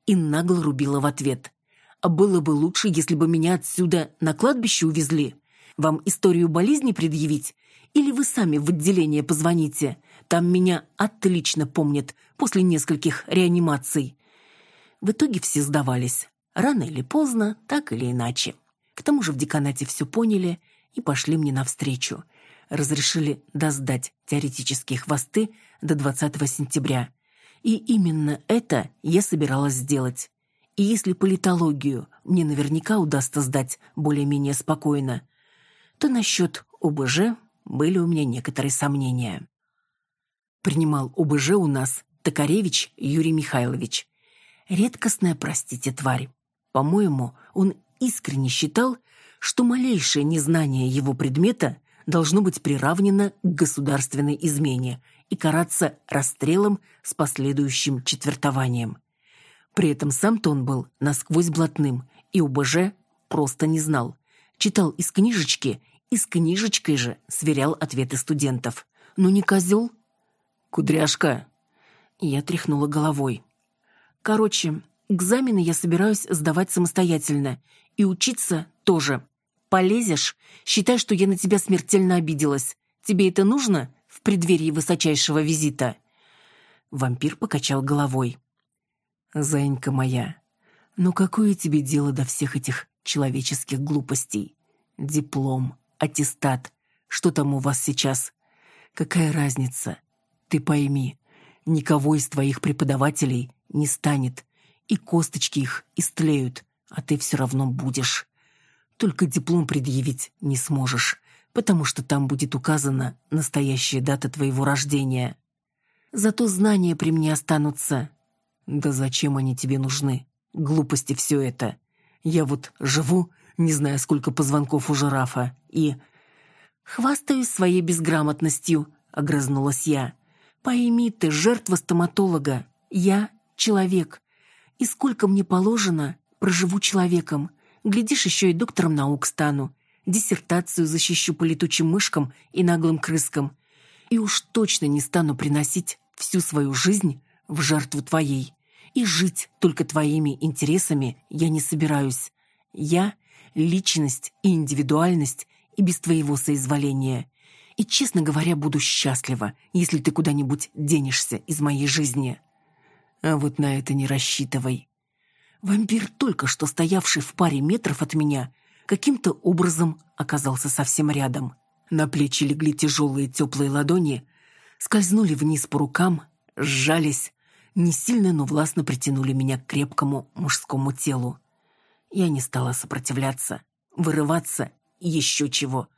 и нагло рубила в ответ. А было бы лучше, если бы меня отсюда на кладбище увезли. Вам историю болезни предъявить? Или вы сами в отделение позвоните? Там меня отлично помнят после нескольких реанимаций. В итоге все сдавались. Рано или поздно, так или иначе. К тому же в деканате все поняли и пошли мне навстречу. Разрешили доздать теоретические хвосты до 20 сентября. И именно это я собиралась сделать. И если политологию мне наверняка удастся сдать более-менее спокойно, то насчет ОБЖ были у меня некоторые сомнения. Принимал ОБЖ у нас Токаревич Юрий Михайлович. Редкостная, простите, тварь. По-моему, он искренне считал, что малейшее незнание его предмета должно быть приравнено к государственной измене и караться расстрелом с последующим четвертованием. При этом сам-то он был насквозь блатным и УБЖ просто не знал. Читал из книжечки и с книжечкой же сверял ответы студентов. «Ну не козел?» «Кудряшка!» Я тряхнула головой. «Короче, экзамены я собираюсь сдавать самостоятельно. И учиться тоже. Полезешь? Считай, что я на тебя смертельно обиделась. Тебе это нужно в преддверии высочайшего визита?» Вампир покачал головой. «Заинька моя, ну какое тебе дело до всех этих человеческих глупостей? Диплом, аттестат, что там у вас сейчас? Какая разница? Ты пойми, никого из твоих преподавателей не станет, и косточки их истлеют, а ты все равно будешь. Только диплом предъявить не сможешь, потому что там будет указана настоящая дата твоего рождения. Зато знания при мне останутся. Да зачем они тебе нужны? Глупости все это. Я вот живу, не знаю, сколько позвонков у жирафа, и... «Хвастаюсь своей безграмотностью», — огрызнулась я. «Пойми ты, жертва стоматолога. Я — человек. И сколько мне положено, проживу человеком. Глядишь, еще и доктором наук стану. Диссертацию защищу по летучим мышкам и наглым крыскам. И уж точно не стану приносить всю свою жизнь в жертву твоей. И жить только твоими интересами я не собираюсь. Я — личность и индивидуальность, и без твоего соизволения. И, честно говоря, буду счастлива, если ты куда-нибудь денешься из моей жизни. А вот на это не рассчитывай. Вампир, только что стоявший в паре метров от меня, каким-то образом оказался совсем рядом. На плечи легли тяжелые теплые ладони, скользнули вниз по рукам, сжались, не сильно, но властно притянули меня к крепкому мужскому телу. Я не стала сопротивляться, вырываться, еще чего.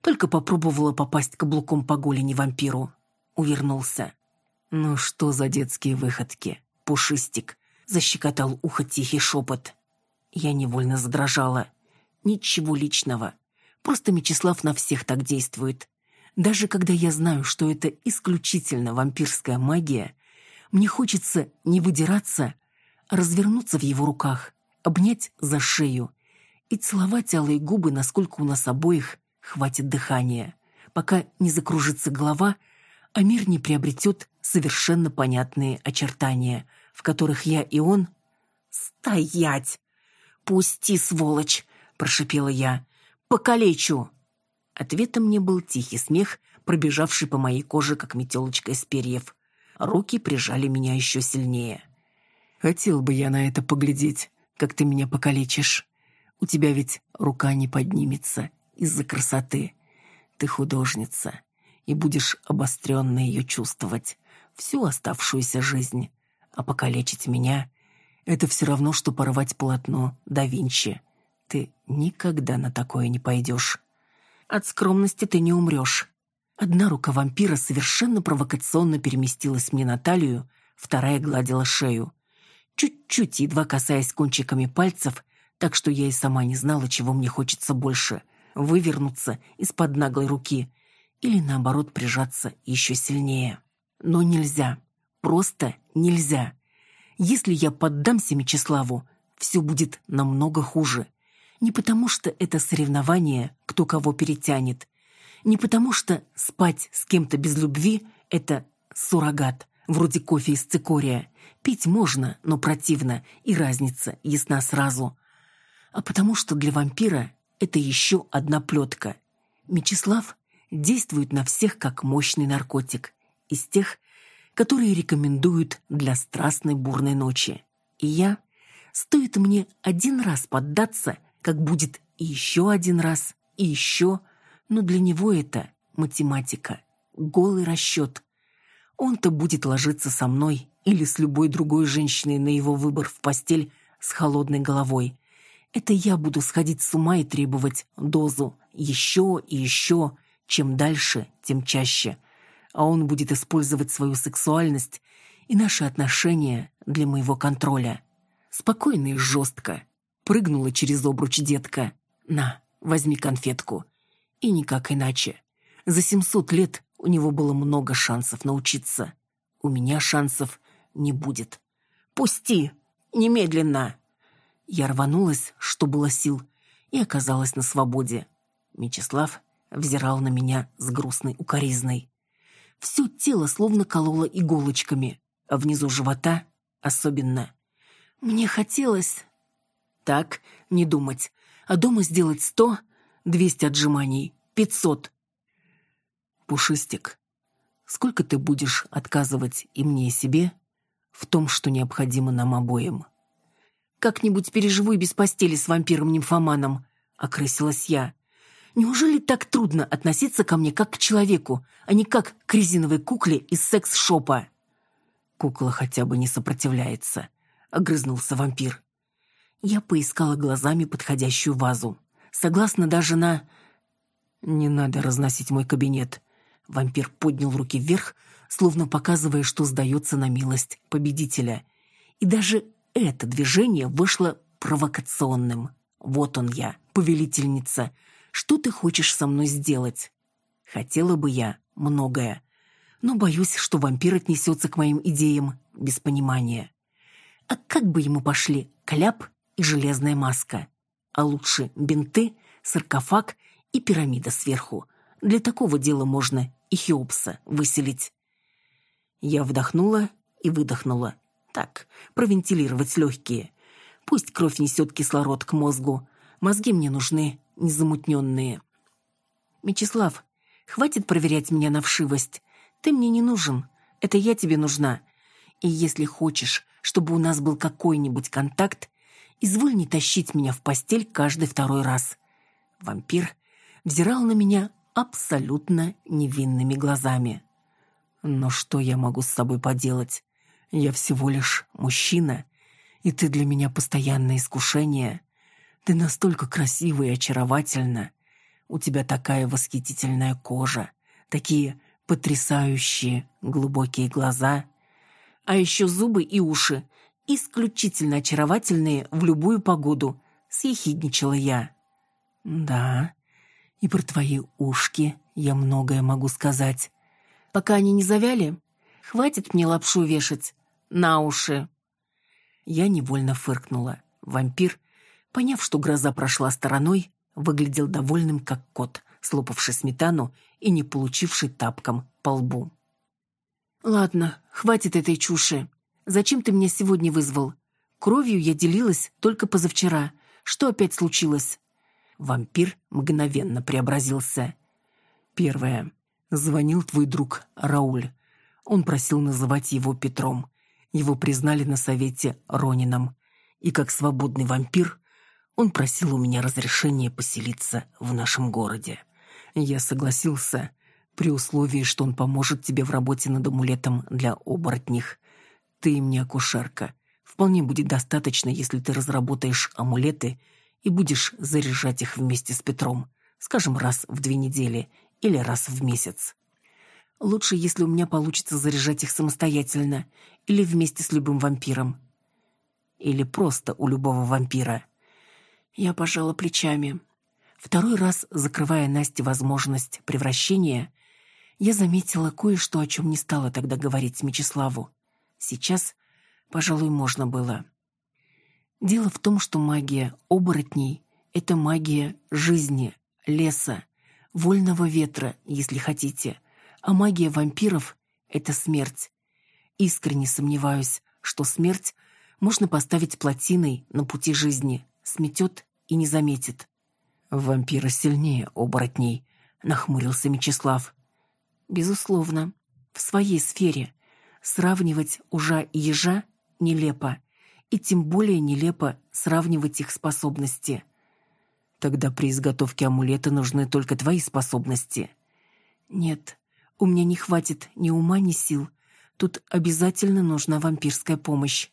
Только попробовала попасть каблуком по голени вампиру. Увернулся. «Ну что за детские выходки? Пушистик!» Защекотал ухо тихий шепот. Я невольно задрожала. Ничего личного. Просто Мечислав на всех так действует. Даже когда я знаю, что это исключительно вампирская магия, мне хочется не выдираться, а развернуться в его руках, обнять за шею и целовать алые губы, насколько у нас обоих хватит дыхания, пока не закружится голова, а мир не приобретет совершенно понятные очертания, в которых я и он... «Стоять! Пусти, сволочь!» — прошипела я. «Покалечу!» Ответом мне был тихий смех, пробежавший по моей коже, как метелочка из перьев. Руки прижали меня еще сильнее. «Хотел бы я на это поглядеть, как ты меня покалечишь. У тебя ведь рука не поднимется из-за красоты. Ты художница, и будешь обостренно ее чувствовать всю оставшуюся жизнь. А покалечить меня — это все равно, что порвать полотно да Винчи. Ты никогда на такое не пойдешь. От скромности ты не умрешь. Одна рука вампира совершенно провокационно переместилась мне на талию, вторая гладила шею. Чуть-чуть, едва касаясь кончиками пальцев, так что я и сама не знала, чего мне хочется больше — вывернуться из-под наглой руки или, наоборот, прижаться еще сильнее. Но нельзя. Просто нельзя. Если я поддамся Мечиславу, все будет намного хуже. Не потому что это соревнование, кто кого перетянет. Не потому что спать с кем-то без любви – это суррогат, вроде кофе из цикория. Пить можно, но противно, и разница ясна сразу. А потому что для вампира это еще одна плетка. Мечислав действует на всех как мощный наркотик. Из тех, которые рекомендуют для страстной бурной ночи. И я, стоит мне один раз поддаться, как будет и еще один раз, и еще, но для него это математика, голый расчет. Он-то будет ложиться со мной или с любой другой женщиной на его выбор в постель с холодной головой. Это я буду сходить с ума и требовать дозу еще и еще, чем дальше, тем чаще – а он будет использовать свою сексуальность и наши отношения для моего контроля. Спокойно и жестко. Прыгнула через обруч детка. «На, возьми конфетку». И никак иначе. За семьсот лет у него было много шансов научиться. У меня шансов не будет. «Пусти! Немедленно!» Я рванулась, что было сил, и оказалась на свободе. Мечислав взирал на меня с грустной укоризной. Все тело словно кололо иголочками, а внизу живота особенно. Мне хотелось... Так, не думать. А дома сделать сто, двести отжиманий, пятьсот. Пушистик, сколько ты будешь отказывать и мне, и себе в том, что необходимо нам обоим? Как-нибудь переживу и без постели с вампиром-нимфоманом, окрысилась я. Неужели так трудно относиться ко мне как к человеку, а не как к резиновой кукле из секс-шопа? Кукла хотя бы не сопротивляется, огрызнулся вампир. Я поискала глазами подходящую вазу. Согласна даже на... Не надо разносить мой кабинет. Вампир поднял руки вверх, словно показывая, что сдается на милость победителя. И даже это движение вышло провокационным. Вот он я, повелительница, что ты хочешь со мной сделать? Хотела бы я многое, но боюсь, что вампир отнесется к моим идеям без понимания. А как бы ему пошли кляп и железная маска? а лучше бинты, саркофаг и пирамида сверху. Для такого дела можно и Хеопса выселить. Я вдохнула и выдохнула. Так, провентилировать легкие. Пусть кровь несет кислород к мозгу. Мозги мне нужны незамутненные. Мечислав, хватит проверять меня на вшивость. Ты мне не нужен. Это я тебе нужна. И если хочешь, чтобы у нас был какой-нибудь контакт, изволь не тащить меня в постель каждый второй раз. Вампир взирал на меня абсолютно невинными глазами. Но что я могу с собой поделать? Я всего лишь мужчина, и ты для меня постоянное искушение. Ты настолько красива и очаровательна. У тебя такая восхитительная кожа, такие потрясающие глубокие глаза, а еще зубы и уши, исключительно очаровательные в любую погоду, съехидничала я. Да, и про твои ушки я многое могу сказать. Пока они не завяли, хватит мне лапшу вешать на уши. Я невольно фыркнула. Вампир, поняв, что гроза прошла стороной, выглядел довольным, как кот, слопавший сметану и не получивший тапком по лбу. «Ладно, хватит этой чуши. Зачем ты меня сегодня вызвал? Кровью я делилась только позавчера. Что опять случилось?» Вампир мгновенно преобразился. Первое. Звонил твой друг Рауль. Он просил называть его Петром. Его признали на совете Ронином. И как свободный вампир, он просил у меня разрешения поселиться в нашем городе. Я согласился, при условии, что он поможет тебе в работе над амулетом для оборотних. Ты мне акушерка. Вполне будет достаточно, если ты разработаешь амулеты – и будешь заряжать их вместе с Петром, скажем, раз в две недели или раз в месяц. Лучше, если у меня получится заряжать их самостоятельно или вместе с любым вампиром. Или просто у любого вампира. Я пожала плечами. Второй раз, закрывая Насте возможность превращения, я заметила кое-что, о чем не стала тогда говорить Мечиславу. Сейчас, пожалуй, можно было. Дело в том, что магия оборотней — это магия жизни, леса, вольного ветра, если хотите, а магия вампиров — это смерть. Искренне сомневаюсь, что смерть можно поставить плотиной на пути жизни, сметет и не заметит. «Вампиры сильнее оборотней», — нахмурился Мечислав. «Безусловно, в своей сфере. Сравнивать ужа и ежа нелепо и тем более нелепо сравнивать их способности. Тогда при изготовке амулета нужны только твои способности. Нет, у меня не хватит ни ума, ни сил. Тут обязательно нужна вампирская помощь.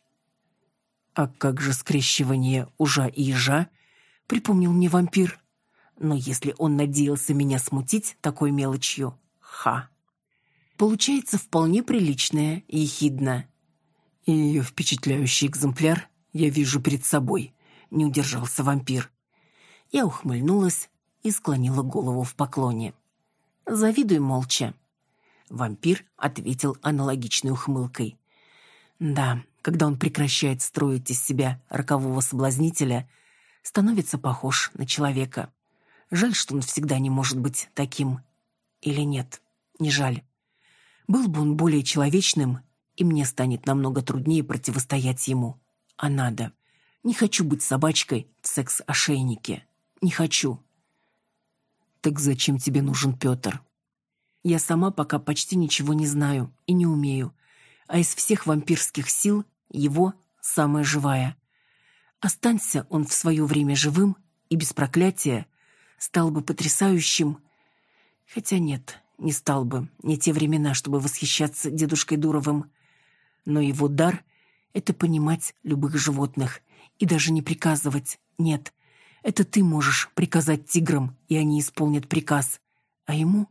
А как же скрещивание ужа и ежа? Припомнил мне вампир. Но если он надеялся меня смутить такой мелочью, ха. Получается вполне приличное, ехидно и впечатляющий экземпляр я вижу перед собой», — не удержался вампир. Я ухмыльнулась и склонила голову в поклоне. «Завидуй молча». Вампир ответил аналогичной ухмылкой. «Да, когда он прекращает строить из себя рокового соблазнителя, становится похож на человека. Жаль, что он всегда не может быть таким. Или нет, не жаль. Был бы он более человечным, и мне станет намного труднее противостоять ему. А надо. Не хочу быть собачкой в секс-ошейнике. Не хочу. Так зачем тебе нужен Петр? Я сама пока почти ничего не знаю и не умею. А из всех вампирских сил его самая живая. Останься он в свое время живым и без проклятия, стал бы потрясающим. Хотя нет, не стал бы, не те времена, чтобы восхищаться дедушкой Дуровым но его дар — это понимать любых животных и даже не приказывать. Нет, это ты можешь приказать тиграм, и они исполнят приказ. А ему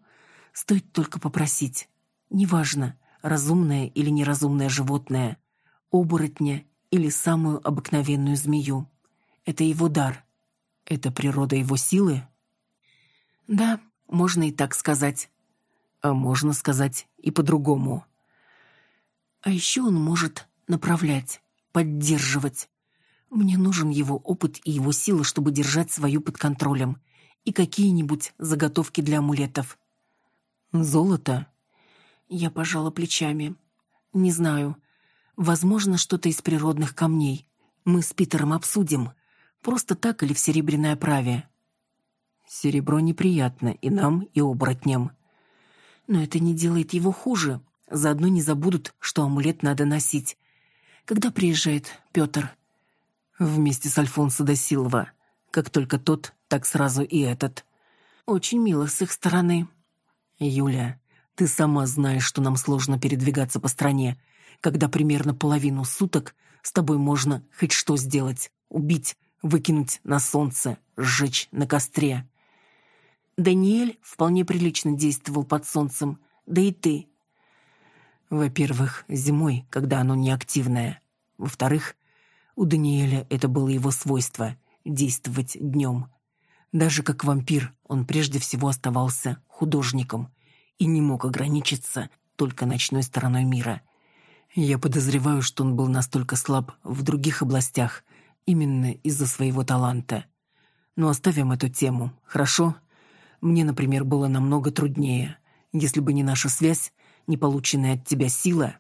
стоит только попросить. Неважно, разумное или неразумное животное, оборотня или самую обыкновенную змею. Это его дар. Это природа его силы? Да, можно и так сказать. А можно сказать и по-другому. А еще он может направлять, поддерживать. Мне нужен его опыт и его сила, чтобы держать свою под контролем. И какие-нибудь заготовки для амулетов. Золото? Я пожала плечами. Не знаю. Возможно, что-то из природных камней. Мы с Питером обсудим. Просто так или в серебряной оправе. Серебро неприятно и нам, и оборотням. Но это не делает его хуже. Заодно не забудут, что амулет надо носить. Когда приезжает Петр? Вместе с Альфонсо да Силва. Как только тот, так сразу и этот. Очень мило с их стороны. Юля, ты сама знаешь, что нам сложно передвигаться по стране, когда примерно половину суток с тобой можно хоть что сделать. Убить, выкинуть на солнце, сжечь на костре. Даниэль вполне прилично действовал под солнцем, да и ты. Во-первых, зимой, когда оно неактивное. Во-вторых, у Даниэля это было его свойство — действовать днем. Даже как вампир он прежде всего оставался художником и не мог ограничиться только ночной стороной мира. Я подозреваю, что он был настолько слаб в других областях именно из-за своего таланта. Но оставим эту тему, хорошо? Мне, например, было намного труднее. Если бы не наша связь, не полученная от тебя сила...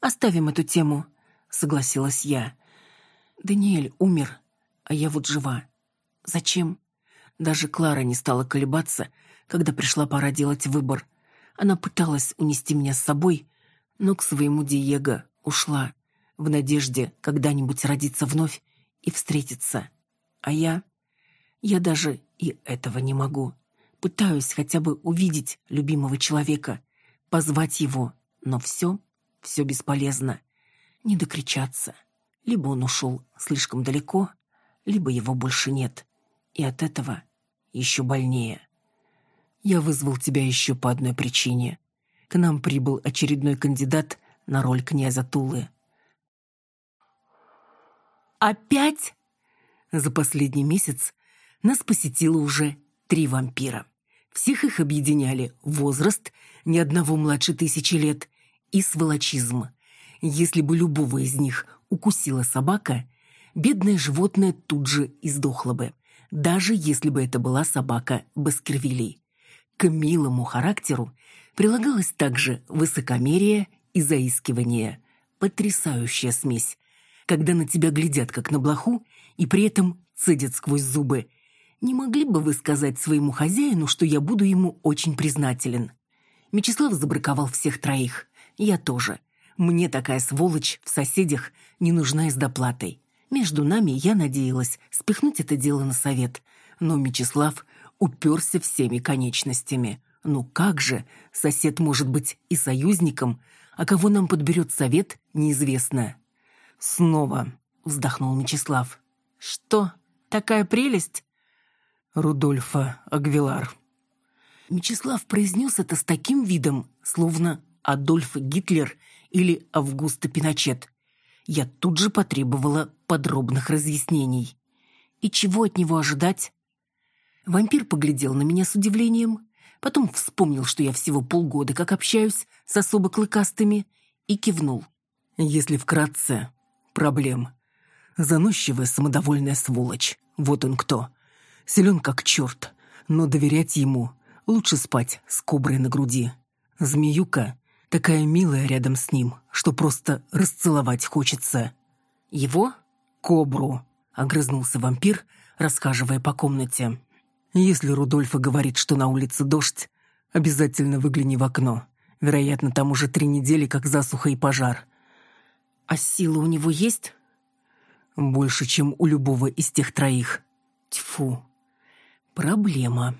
Оставим эту тему, согласилась я. Даниэль умер, а я вот жива. Зачем? Даже Клара не стала колебаться, когда пришла пора делать выбор. Она пыталась унести меня с собой, но к своему Диего ушла, в надежде когда-нибудь родиться вновь и встретиться. А я... Я даже и этого не могу. Пытаюсь хотя бы увидеть любимого человека, позвать его, но все, все бесполезно. Не докричаться. Либо он ушел слишком далеко, либо его больше нет. И от этого еще больнее. Я вызвал тебя еще по одной причине. К нам прибыл очередной кандидат на роль князя Тулы. «Опять?» За последний месяц нас посетило уже три вампира. Всех их объединяли возраст, ни одного младше тысячи лет, и сволочизм. Если бы любого из них укусила собака, бедное животное тут же издохло бы, даже если бы это была собака Баскервилей. К милому характеру прилагалось также высокомерие и заискивание. Потрясающая смесь. Когда на тебя глядят как на блоху и при этом цедят сквозь зубы. Не могли бы вы сказать своему хозяину, что я буду ему очень признателен? Мечислав забраковал всех троих. Я тоже. Мне такая сволочь в соседях не нужна из доплатой. Между нами я надеялась спихнуть это дело на совет. Но Мечислав уперся всеми конечностями. Ну как же, сосед может быть и союзником, а кого нам подберет совет, неизвестно. Снова вздохнул Мечислав. Что, такая прелесть? Рудольфа Агвилар. Мечислав произнес это с таким видом, словно Адольф Гитлер – или Августа Пиночет. Я тут же потребовала подробных разъяснений. И чего от него ожидать? Вампир поглядел на меня с удивлением, потом вспомнил, что я всего полгода как общаюсь с особо клыкастыми, и кивнул. Если вкратце, проблем. Заносчивая самодовольная сволочь. Вот он кто. Силен как черт, но доверять ему лучше спать с коброй на груди. Змеюка Такая милая рядом с ним, что просто расцеловать хочется. Его? Кобру, огрызнулся вампир, расхаживая по комнате. Если Рудольфа говорит, что на улице дождь, обязательно выгляни в окно. Вероятно, там уже три недели, как засуха и пожар. А сила у него есть? Больше, чем у любого из тех троих. Тьфу. Проблема.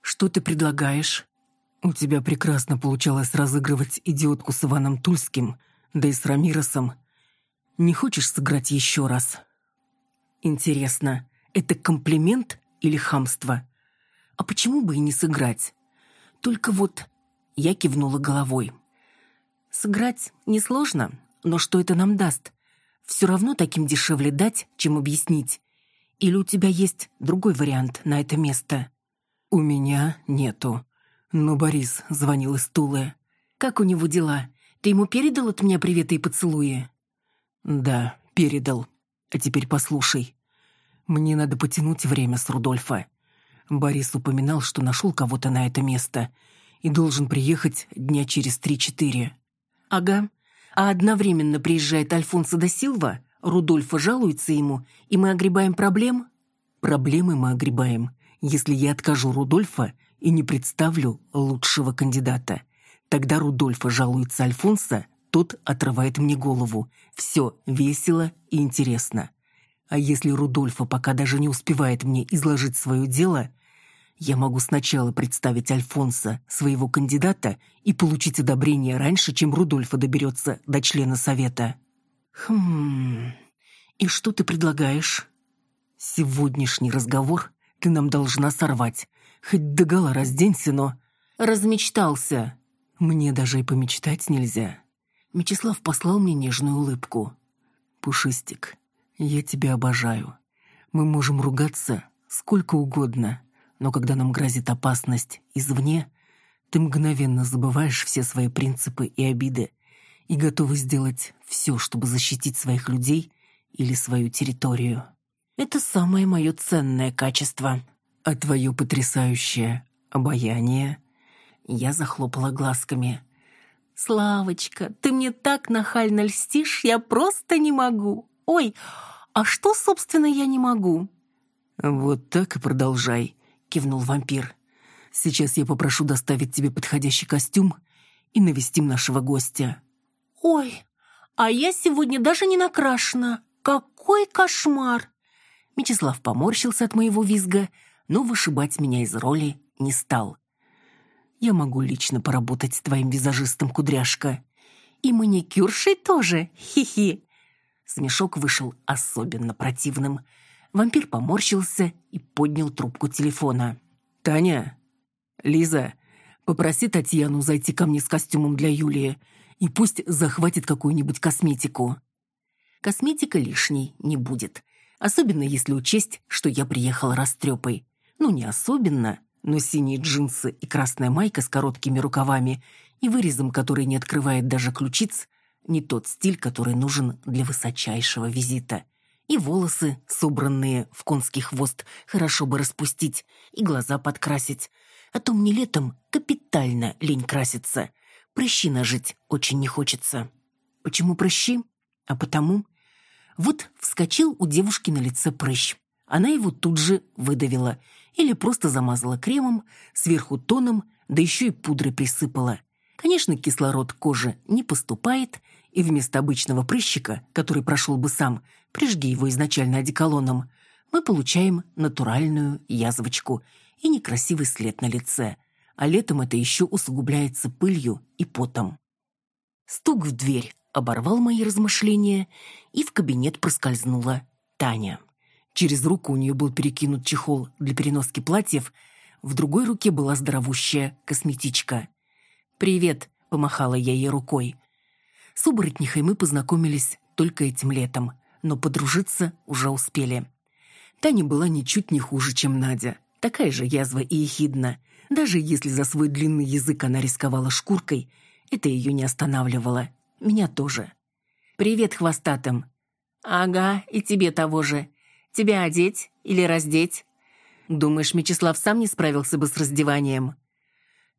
Что ты предлагаешь? У тебя прекрасно получалось разыгрывать идиотку с Иваном Тульским, да и с Рамиросом. Не хочешь сыграть еще раз? Интересно, это комплимент или хамство? А почему бы и не сыграть? Только вот я кивнула головой. Сыграть несложно, но что это нам даст? Все равно таким дешевле дать, чем объяснить. Или у тебя есть другой вариант на это место? У меня нету. Но Борис звонил из Тулы. «Как у него дела? Ты ему передал от меня приветы и поцелуи?» «Да, передал. А теперь послушай. Мне надо потянуть время с Рудольфа. Борис упоминал, что нашел кого-то на это место и должен приехать дня через три-четыре.
Ага. А одновременно приезжает Альфонсо да Силва, Рудольфа жалуется ему, и мы огребаем проблем?
Проблемы мы огребаем, если я откажу Рудольфа и не представлю лучшего кандидата. Тогда Рудольфа жалуется Альфонсо, тот отрывает мне голову. Все весело и интересно. А если Рудольфа пока даже не успевает мне изложить свое дело, я могу сначала представить Альфонса, своего кандидата, и получить одобрение раньше, чем Рудольфа доберется до члена совета.
Хм... И что ты предлагаешь?
Сегодняшний разговор ты нам должна сорвать. Хоть догола разденься, но...
Размечтался.
Мне даже и помечтать нельзя. Мечислав послал мне нежную улыбку. Пушистик, я тебя обожаю. Мы можем ругаться сколько угодно, но когда нам грозит опасность извне, ты мгновенно забываешь все свои принципы и обиды и готова сделать все, чтобы защитить своих людей или свою территорию.
Это самое мое ценное качество.
А твое потрясающее обаяние?
Я захлопала глазками. «Славочка, ты мне так нахально льстишь, я просто не могу. Ой, а что, собственно, я не могу?»
«Вот так и продолжай», — кивнул вампир. «Сейчас я попрошу доставить тебе подходящий костюм и навестим нашего гостя».
«Ой, а я сегодня даже не накрашена. Какой кошмар!» Мечислав поморщился от моего визга, но вышибать меня из роли не стал.
«Я могу лично поработать с твоим визажистом, кудряшка».
«И маникюршей тоже, хи-хи!» Смешок вышел особенно противным. Вампир поморщился и поднял трубку телефона.
«Таня, Лиза, попроси Татьяну зайти ко мне с костюмом для Юлии, и пусть захватит какую-нибудь косметику».
Косметика лишней не будет, особенно если учесть, что я приехала растрепой. Ну, не особенно, но синие джинсы и красная майка с короткими рукавами и вырезом, который не открывает даже ключиц, не тот стиль, который нужен для высочайшего визита. И волосы, собранные в конский хвост, хорошо бы распустить, и глаза подкрасить. А то мне летом капитально лень краситься. Прыщи нажить очень не хочется. Почему прыщи? А потому... Вот вскочил у девушки на лице прыщ. Она его тут же выдавила. Или просто замазала кремом, сверху тоном, да еще и пудрой присыпала. Конечно, кислород кожи не поступает, и вместо обычного прыщика, который прошел бы сам, прижги его изначально одеколоном, мы получаем натуральную язвочку и некрасивый след на лице. А летом это еще усугубляется пылью и потом. Стук в дверь оборвал мои размышления, и в кабинет проскользнула Таня. Через руку у нее был перекинут чехол для переноски платьев, в другой руке была здоровущая косметичка. «Привет», — помахала я ей рукой. С оборотнихой мы познакомились только этим летом, но подружиться уже успели. Таня была ничуть не хуже, чем Надя. Такая же язва и ехидна. Даже если за свой длинный язык она рисковала шкуркой, это ее не останавливало. Меня тоже. «Привет, хвостатым!» «Ага, и тебе того же. Тебя одеть или раздеть?» «Думаешь, Мечислав сам не справился бы с раздеванием?»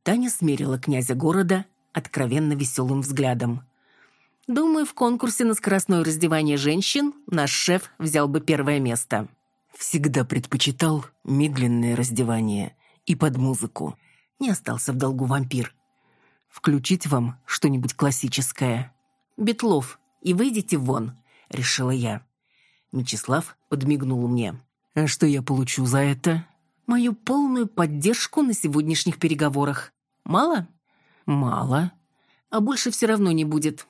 Таня смерила князя города откровенно веселым взглядом. Думаю, в конкурсе на скоростное раздевание женщин наш шеф взял бы первое место. Всегда предпочитал медленное раздевание и под музыку. Не остался в долгу вампир. Включить вам что-нибудь классическое? Бетлов, и выйдите вон, решила я. Мечислав подмигнул мне. А что я получу за это? Мою полную поддержку на сегодняшних переговорах. Мало? Мало. А больше все равно не будет.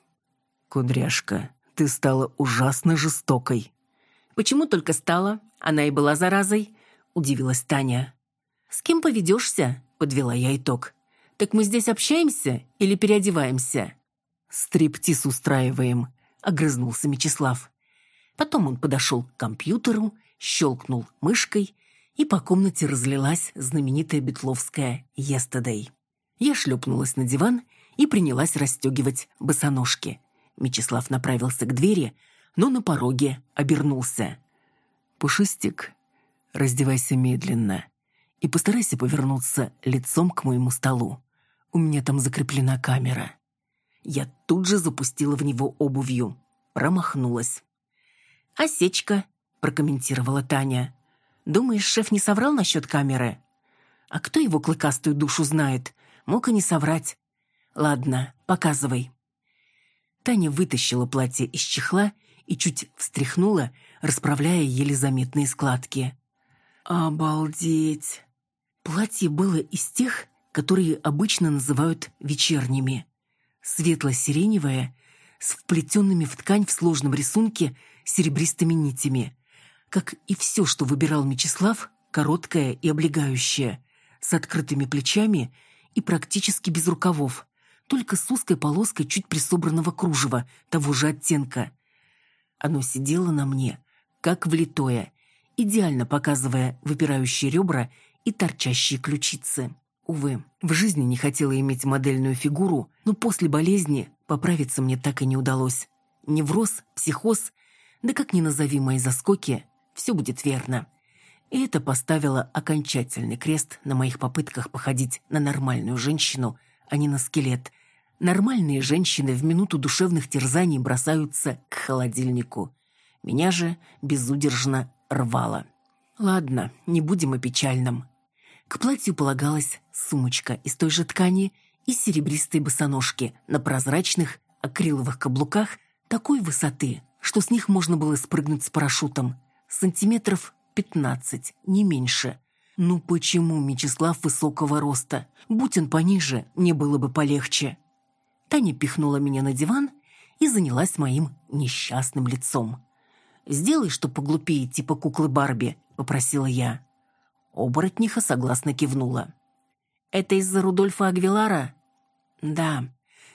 «Кудряшка, ты стала ужасно жестокой». «Почему только стала? Она и была заразой», — удивилась Таня. «С кем поведешься?» — подвела я итог. «Так мы здесь общаемся или переодеваемся?» «Стриптиз устраиваем», — огрызнулся Мечислав. Потом он подошел к компьютеру, щелкнул мышкой, и по комнате разлилась знаменитая Бетловская «Естедей». Я шлепнулась на диван и принялась расстегивать босоножки. Мечислав направился к двери, но на пороге обернулся. «Пушистик, раздевайся медленно и постарайся повернуться лицом к моему столу. У меня там закреплена камера». Я тут же запустила в него обувью. Промахнулась. «Осечка», — прокомментировала Таня. «Думаешь, шеф не соврал насчет камеры?» «А кто его клыкастую душу знает? Мог и не соврать. Ладно, показывай». Таня вытащила платье из чехла и чуть встряхнула, расправляя еле заметные складки. «Обалдеть!» Платье было из тех, которые обычно называют вечерними. Светло-сиреневое, с вплетенными в ткань в сложном рисунке серебристыми нитями. Как и все, что выбирал Мечислав, короткое и облегающее, с открытыми плечами и практически без рукавов, только с узкой полоской чуть присобранного кружева, того же оттенка. Оно сидело на мне, как влитое, идеально показывая выпирающие ребра и торчащие ключицы. Увы, в жизни не хотела иметь модельную фигуру, но после болезни поправиться мне так и не удалось. Невроз, психоз, да как ни назови мои заскоки, все будет верно. И это поставило окончательный крест на моих попытках походить на нормальную женщину, а не на скелет. Нормальные женщины в минуту душевных терзаний бросаются к холодильнику. Меня же безудержно рвало. Ладно, не будем о печальном. К платью полагалась сумочка из той же ткани и серебристые босоножки на прозрачных акриловых каблуках такой высоты, что с них можно было спрыгнуть с парашютом. Сантиметров пятнадцать, не меньше. Ну почему Мечислав высокого роста? Будь он пониже, мне было бы полегче. Таня пихнула меня на диван и занялась моим несчастным лицом. «Сделай, что поглупее, типа куклы Барби», — попросила я. Оборотниха согласно кивнула. «Это из-за Рудольфа Агвилара?» «Да.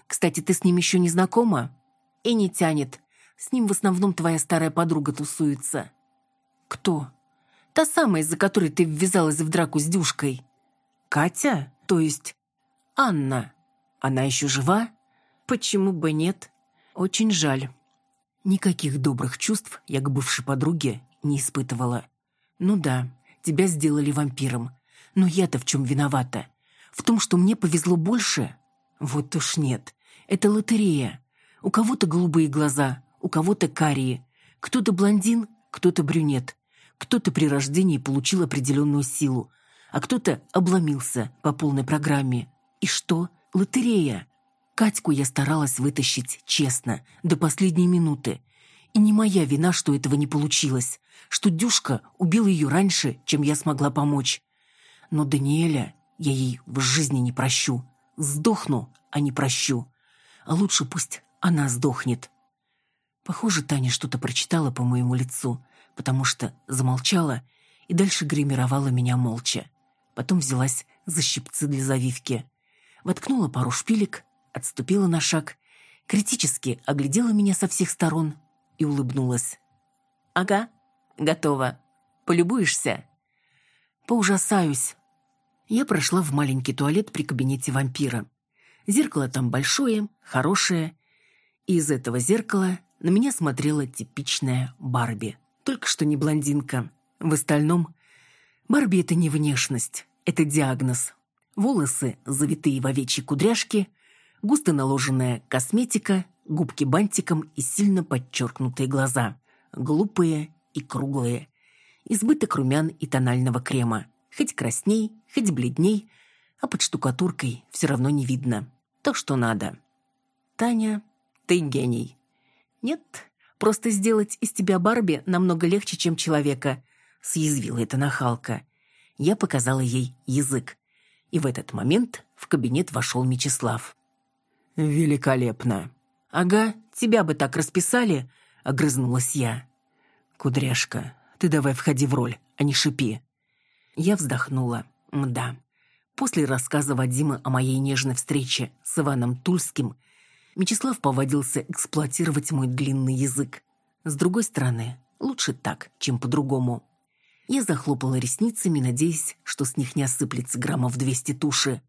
Кстати, ты с ним еще не знакома?» «И не тянет. С ним в основном твоя старая подруга тусуется». «Кто?» «Та самая, из-за которой ты ввязалась в драку с Дюшкой». «Катя? То есть...» «Анна. Она еще жива?» «Почему бы нет?» «Очень жаль». Никаких добрых чувств я к бывшей подруге не испытывала. «Ну да, тебя сделали вампиром. Но я-то в чем виновата? В том, что мне повезло больше? Вот уж нет. Это лотерея. У кого-то голубые глаза, у кого-то карие. Кто-то блондин, кто-то брюнет. Кто-то при рождении получил определенную силу, а кто-то обломился по полной программе. И что? Лотерея. Катьку я старалась вытащить честно, до последней минуты. И не моя вина, что этого не получилось, что Дюшка убил ее раньше, чем я смогла помочь. Но Даниэля я ей в жизни не прощу. Сдохну, а не прощу. А лучше пусть она сдохнет. Похоже, Таня что-то прочитала по моему лицу, потому что замолчала и дальше гримировала меня молча. Потом взялась за щипцы для завивки. Воткнула пару шпилек, отступила на шаг, критически оглядела меня со всех сторон и улыбнулась. «Ага, готово. Полюбуешься?» «Поужасаюсь». Я прошла в маленький туалет при кабинете вампира. Зеркало там большое, хорошее. И из этого зеркала на меня смотрела типичная Барби. Только что не блондинка. В остальном, Барби — это не внешность, это диагноз. Волосы, завитые в овечьи кудряшки, густо наложенная косметика, губки бантиком и сильно подчеркнутые глаза. Глупые и круглые. Избыток румян и тонального крема. Хоть красней, хоть бледней, а под штукатуркой все равно не видно. То, что надо. Таня, ты гений. Нет, просто сделать из тебя Барби намного легче, чем человека. Съязвила эта нахалка. Я показала ей язык. И в этот момент в кабинет вошел Мечислав. «Великолепно!» «Ага, тебя бы так расписали», — огрызнулась я. «Кудряшка, ты давай входи в роль, а не шипи». Я вздохнула. Мда. После рассказа Вадима о моей нежной встрече с Иваном Тульским, Мечислав поводился эксплуатировать мой длинный язык. С другой стороны, лучше так, чем по-другому. Я захлопала ресницами, надеясь, что с них не осыплется граммов двести туши.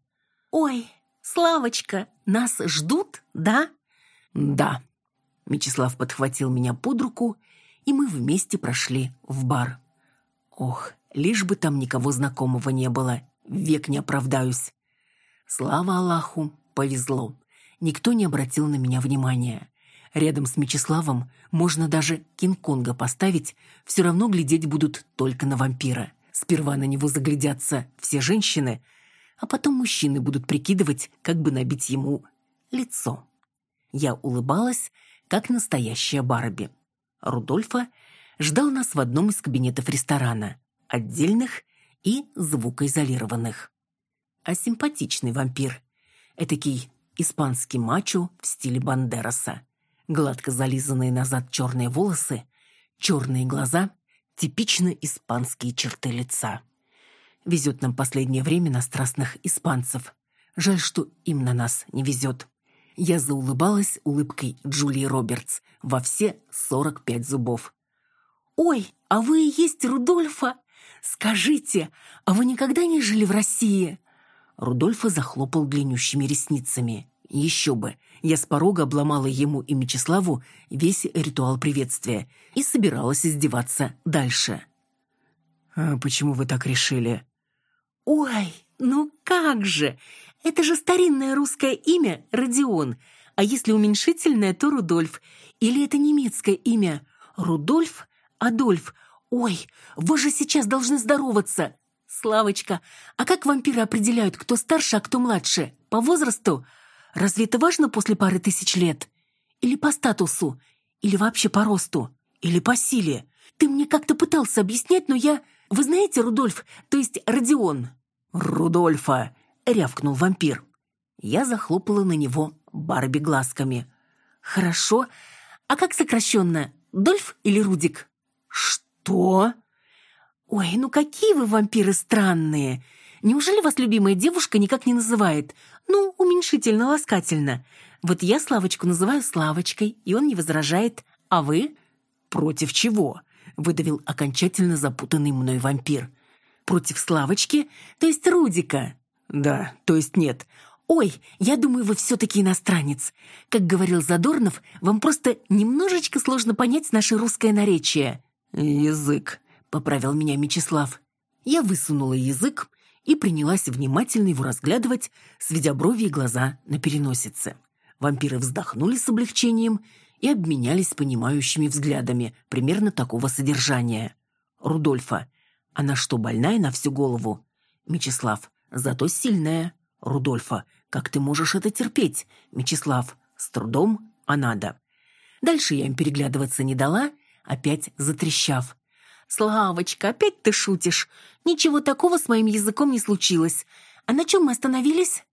«Ой, Славочка, нас ждут, да?» «Да». Мечислав подхватил меня под руку, и мы вместе прошли в бар. Ох, лишь бы там никого знакомого не было, век не оправдаюсь. Слава Аллаху, повезло. Никто не обратил на меня внимания. Рядом с Мечиславом можно даже Кинг-Конга поставить, все равно глядеть будут только на вампира. Сперва на него заглядятся все женщины, а потом мужчины будут прикидывать, как бы набить ему лицо. Я улыбалась, как настоящая Барби. Рудольфа ждал нас в одном из кабинетов ресторана, отдельных и звукоизолированных. А симпатичный вампир. Этакий испанский мачо в стиле Бандераса. Гладко зализанные назад черные волосы, черные глаза, типично испанские черты лица. Везет нам последнее время на страстных испанцев. Жаль, что им на нас не везет. Я заулыбалась улыбкой Джулии Робертс во все сорок пять зубов. «Ой, а вы и есть Рудольфа? Скажите, а вы никогда не жили в России?» Рудольфа захлопал длиннющими ресницами. Еще бы, я с порога обломала ему и Мечиславу весь ритуал приветствия и собиралась издеваться дальше.
«А почему вы так решили?»
«Ой, ну как же! Это же старинное русское имя Родион, а если уменьшительное, то Рудольф. Или это немецкое имя Рудольф Адольф. Ой, вы же сейчас должны здороваться. Славочка, а как вампиры определяют, кто старше, а кто младше? По возрасту? Разве это важно после пары тысяч лет? Или по статусу? Или вообще по росту? Или по силе? Ты мне как-то пытался объяснять, но я... Вы знаете, Рудольф, то есть Родион?»
«Рудольфа!» — рявкнул вампир.
Я захлопала на него Барби глазками. «Хорошо. А как сокращенно? Дольф или Рудик?»
«Что?»
«Ой, ну какие вы вампиры странные! Неужели вас любимая девушка никак не называет? Ну, уменьшительно-ласкательно. Вот я Славочку называю Славочкой, и он не возражает. А вы?»
«Против чего?» — выдавил окончательно запутанный мной вампир.
«Против Славочки? То есть Рудика?»
«Да, то есть нет.
«Ой, я думаю, вы все-таки иностранец. Как говорил Задорнов, вам просто немножечко сложно понять наше русское наречие».
«Язык», — поправил меня Мечислав.
Я высунула язык и принялась внимательно его разглядывать, сведя брови и глаза на переносице. Вампиры вздохнули с облегчением и обменялись понимающими взглядами примерно такого содержания. «Рудольфа, она что, больная на всю голову?» «Мечислав, зато сильная». «Рудольфа, как ты можешь это терпеть?» «Мечислав, с трудом, а надо». Дальше я им переглядываться не дала, опять затрещав. «Славочка, опять ты шутишь. Ничего такого с моим языком не случилось. А на чем мы остановились?»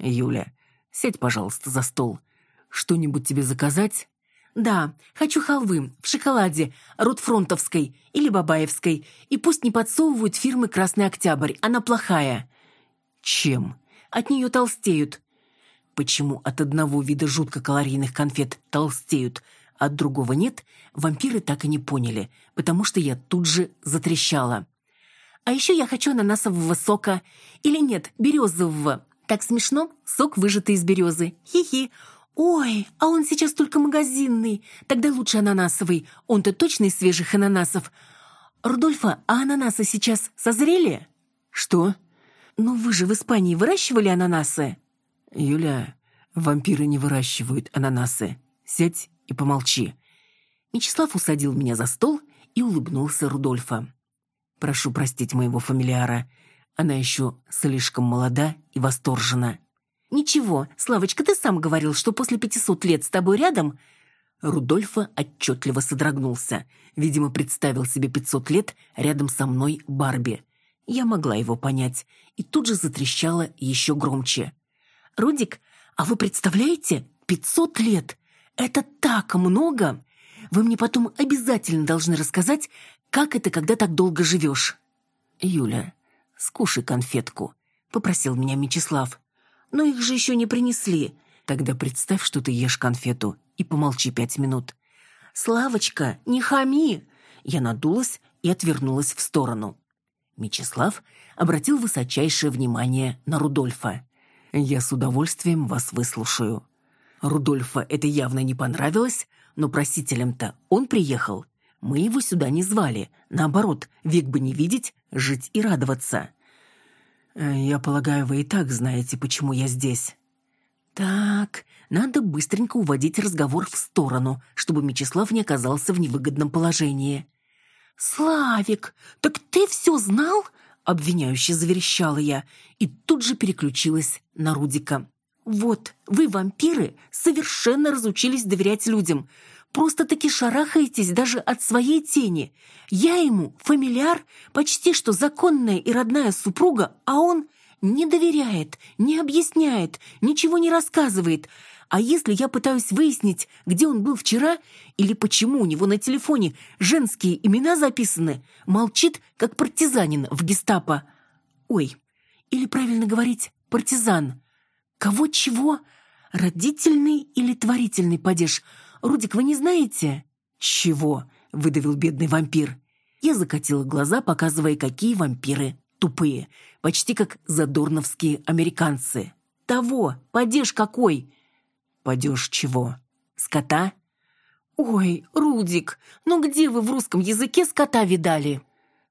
«Юля, сядь, пожалуйста, за стол. Что-нибудь тебе заказать?»
«Да, хочу халвы в шоколаде, ротфронтовской или бабаевской, и пусть не подсовывают фирмы «Красный Октябрь», она плохая».
«Чем?»
«От нее толстеют».
Почему от одного вида жутко калорийных конфет толстеют, а от другого нет, вампиры так и не поняли, потому что я тут же затрещала.
«А еще я хочу ананасового сока. Или нет, березового. Так смешно, сок выжатый из березы. Хи-хи. Ой, а он сейчас только магазинный. Тогда лучше ананасовый. Он-то точно из свежих ананасов. Рудольфа, а ананасы сейчас созрели?»
«Что?»
«Ну вы же в Испании выращивали ананасы?»
«Юля, вампиры не выращивают ананасы. Сядь и помолчи».
Мечислав усадил меня за стол и улыбнулся Рудольфа.
«Прошу простить моего фамилиара. Она еще слишком молода и восторжена».
«Ничего, Славочка, ты сам говорил, что после пятисот лет с тобой рядом...»
Рудольфа отчетливо содрогнулся. Видимо, представил себе пятьсот лет рядом со мной Барби. Я могла его понять, и тут же затрещала еще громче.
«Рудик, а вы представляете? Пятьсот лет! Это так много! Вы мне потом обязательно должны рассказать, как это, когда так долго живешь».
«Юля, скушай конфетку», — попросил меня Мечислав.
«Но их же еще не принесли».
«Тогда представь, что ты ешь конфету, и помолчи пять минут».
«Славочка, не хами!»
Я надулась и отвернулась в сторону. Мечислав обратил высочайшее внимание на Рудольфа. «Я с удовольствием вас выслушаю».
Рудольфа это явно не понравилось, но просителем-то он приехал. Мы его сюда не звали. Наоборот, век бы не видеть, жить и радоваться.
Э, «Я полагаю, вы и так знаете, почему я здесь».
«Так, надо быстренько уводить разговор в сторону, чтобы Мечислав не оказался в невыгодном положении». «Славик, так ты все знал?» — обвиняюще заверещала я и тут же переключилась на Рудика. «Вот, вы, вампиры, совершенно разучились доверять людям. Просто-таки шарахаетесь даже от своей тени. Я ему фамильяр, почти что законная и родная супруга, а он не доверяет, не объясняет, ничего не рассказывает. А если я пытаюсь выяснить, где он был вчера, или почему у него на телефоне женские имена записаны, молчит, как партизанин в гестапо. Ой, или правильно говорить, партизан. Кого чего? Родительный или творительный падеж? Рудик, вы не знаете?
Чего? Выдавил бедный вампир.
Я закатила глаза, показывая, какие вампиры тупые, почти как задорновские американцы. Того, падеж какой?
Падеж чего?
Скота? Ой, Рудик, ну где вы в русском языке скота видали?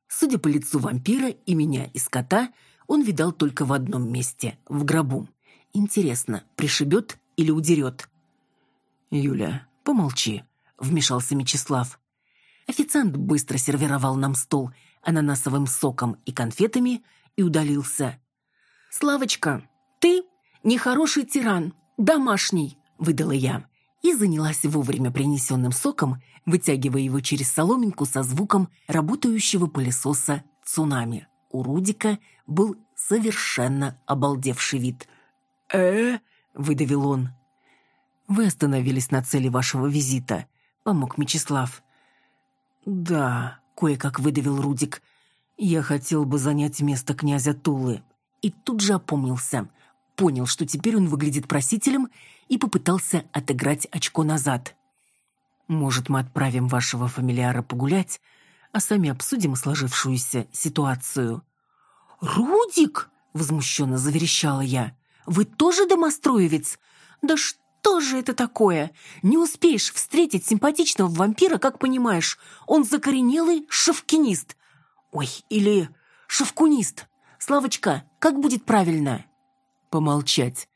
Судя по лицу вампира и меня, и скота, он видал только в одном месте – в гробу. Интересно, пришибет или удерет?
«Юля, помолчи», – вмешался Мечислав.
Официант быстро сервировал нам стол ананасовым соком и конфетами и удалился. «Славочка, ты нехороший тиран, домашний», – выдала я и занялась вовремя принесенным соком, вытягивая его через соломинку со звуком работающего пылесоса «Цунами». У Рудика был совершенно обалдевший вид.
«Э?» – выдавил он.
«Вы остановились на цели вашего визита», – помог Мечислав.
«Да», — кое-как выдавил Рудик. «Я хотел бы занять место князя Тулы».
И тут же опомнился. Понял, что теперь он выглядит просителем, и попытался отыграть очко назад.
«Может, мы отправим вашего фамилиара погулять, а сами обсудим сложившуюся ситуацию?»
«Рудик!» — возмущенно заверещала я. «Вы тоже домостроевец? Да что?» Же это такое? Не успеешь встретить симпатичного вампира, как понимаешь, он закоренелый шовкинист. Ой, или шовкунист. Славочка, как будет правильно?
Помолчать,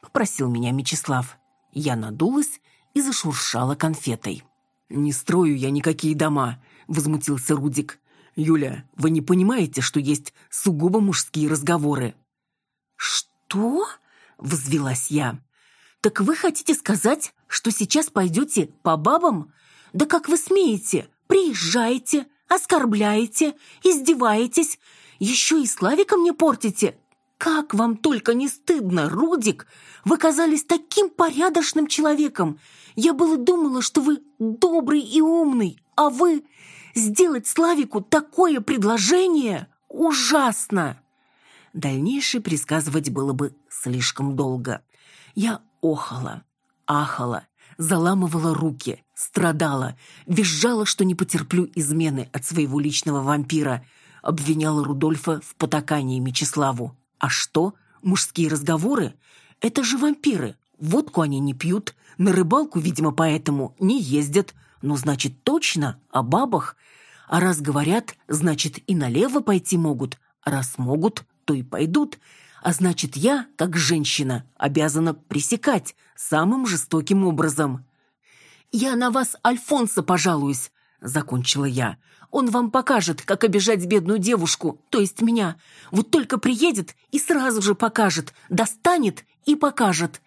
попросил меня Мечислав. Я надулась и зашуршала конфетой.
«Не строю я никакие дома», — возмутился Рудик. «Юля, вы не понимаете, что есть сугубо мужские разговоры?»
«Что?» — взвелась я. «Так вы хотите сказать, что сейчас пойдете по бабам? Да как вы смеете? Приезжаете, оскорбляете, издеваетесь, еще и Славика мне портите. Как вам только не стыдно, Рудик? Вы казались таким порядочным человеком. Я было думала, что вы добрый и умный, а вы... Сделать Славику такое предложение ужасно!» Дальнейшее предсказывать было бы слишком долго. Я охала, ахала, заламывала руки, страдала, визжала, что не потерплю измены от своего личного вампира, обвиняла Рудольфа в потакании Мечиславу. А что? Мужские разговоры? Это же вампиры. Водку они не пьют, на рыбалку, видимо, поэтому не ездят. Ну, значит, точно о бабах. А раз говорят, значит, и налево пойти могут. А раз могут, то и пойдут а значит, я, как женщина, обязана пресекать самым жестоким образом. «Я на вас, Альфонсо, пожалуюсь», — закончила я. «Он вам покажет, как обижать бедную девушку, то есть меня. Вот только приедет и сразу же покажет, достанет и покажет».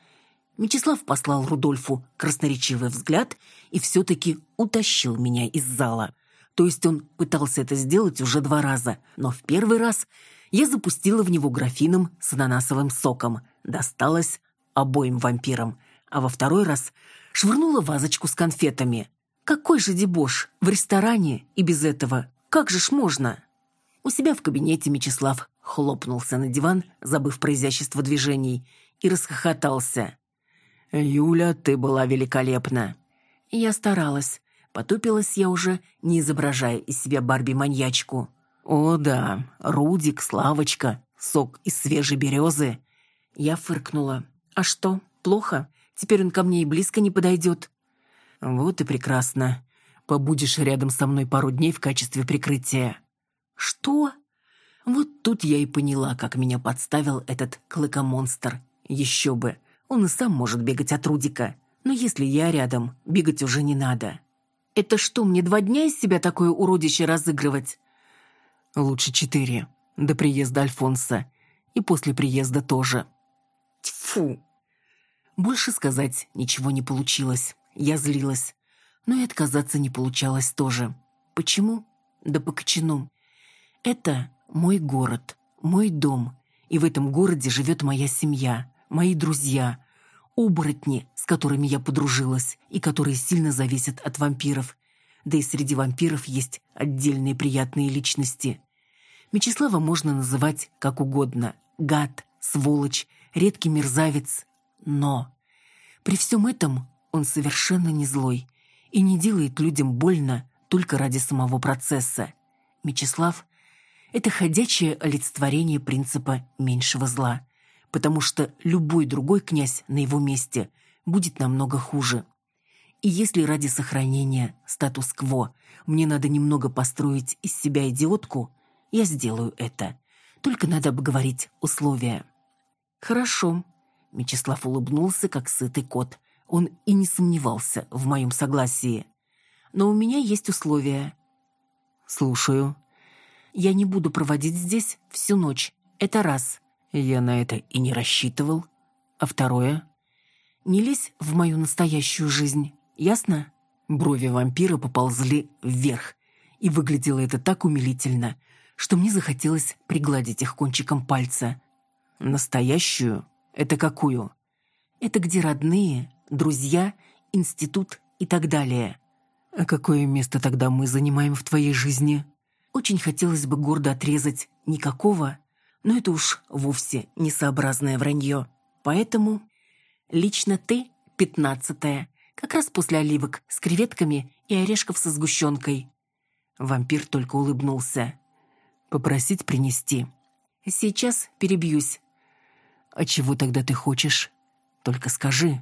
Мечислав послал Рудольфу красноречивый взгляд и все-таки утащил меня из зала. То есть он пытался это сделать уже два раза, но в первый раз я запустила в него графином с ананасовым соком. Досталось обоим вампирам. А во второй раз швырнула вазочку с конфетами. Какой же дебош! В ресторане и без этого. Как же ж можно? У себя в кабинете Мечислав хлопнулся на диван, забыв про изящество движений, и расхохотался.
«Юля, ты была великолепна».
Я старалась. Потупилась я уже, не изображая из себя Барби-маньячку.
«О да, Рудик, Славочка, сок из свежей березы».
Я фыркнула. «А что, плохо? Теперь он ко мне и близко не подойдет.
Вот и прекрасно. Побудешь рядом со мной пару дней в качестве прикрытия.
Что?
Вот тут я и поняла, как меня подставил этот клыкомонстр. Еще бы. Он и сам может бегать от Рудика. Но если я рядом, бегать уже не надо.
Это что, мне два дня из себя такое уродище разыгрывать?
Лучше четыре. До приезда Альфонса. И после приезда тоже.
Тьфу.
Больше сказать ничего не получилось. Я злилась. Но и отказаться не получалось тоже. Почему? Да по кочану. Это мой город, мой дом. И в этом городе живет моя семья, мои друзья, оборотни, с которыми я подружилась и которые сильно зависят от вампиров. Да и среди вампиров есть отдельные приятные личности. Мечислава можно называть как угодно. Гад, сволочь, редкий мерзавец, но при всем этом он совершенно не злой и не делает людям больно только ради самого процесса. Мечислав – это ходячее олицетворение принципа меньшего зла, потому что любой другой князь на его месте будет намного хуже. И если ради сохранения статус-кво мне надо немного построить из себя идиотку, я сделаю это. Только надо обговорить условия.
Хорошо,
Мечислав улыбнулся, как сытый кот. Он и не сомневался в моем согласии.
«Но у меня есть условия».
«Слушаю».
«Я не буду проводить здесь всю ночь. Это раз».
«Я на это и не рассчитывал. А второе?»
«Не лезь в мою настоящую жизнь. Ясно?»
Брови вампира поползли вверх. И выглядело это так умилительно, что мне захотелось пригладить их кончиком пальца. «Настоящую?» Это какую?
Это где родные, друзья, институт и так далее.
А какое место тогда мы занимаем в твоей жизни?
Очень хотелось бы гордо отрезать никакого, но это уж вовсе несообразное вранье. Поэтому лично ты пятнадцатая, как раз после оливок с креветками и орешков со сгущенкой.
Вампир только улыбнулся. Попросить принести.
Сейчас перебьюсь.
«А чего тогда ты хочешь? Только скажи».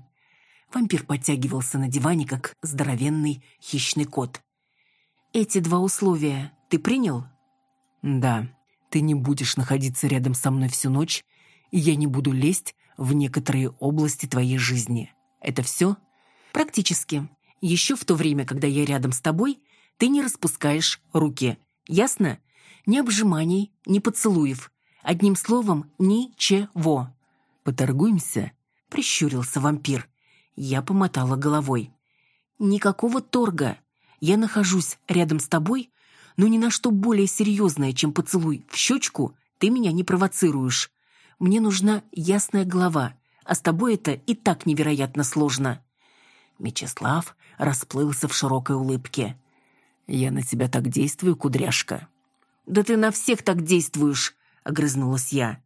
Вампир подтягивался на диване, как здоровенный хищный кот. «Эти два условия ты принял?»
«Да. Ты не будешь находиться рядом со мной всю ночь, и я не буду лезть в некоторые области твоей жизни. Это все?»
«Практически. Еще в то время, когда я рядом с тобой, ты не распускаешь руки. Ясно? Ни обжиманий, ни поцелуев. Одним словом, ничего.
«Поторгуемся?» — прищурился вампир. Я помотала головой.
«Никакого торга. Я нахожусь рядом с тобой, но ни на что более серьезное, чем поцелуй в щечку, ты меня не провоцируешь. Мне нужна ясная голова, а с тобой это и так невероятно сложно».
Мечислав расплылся в широкой улыбке. «Я на тебя так действую, кудряшка».
«Да ты на всех так действуешь», — огрызнулась я.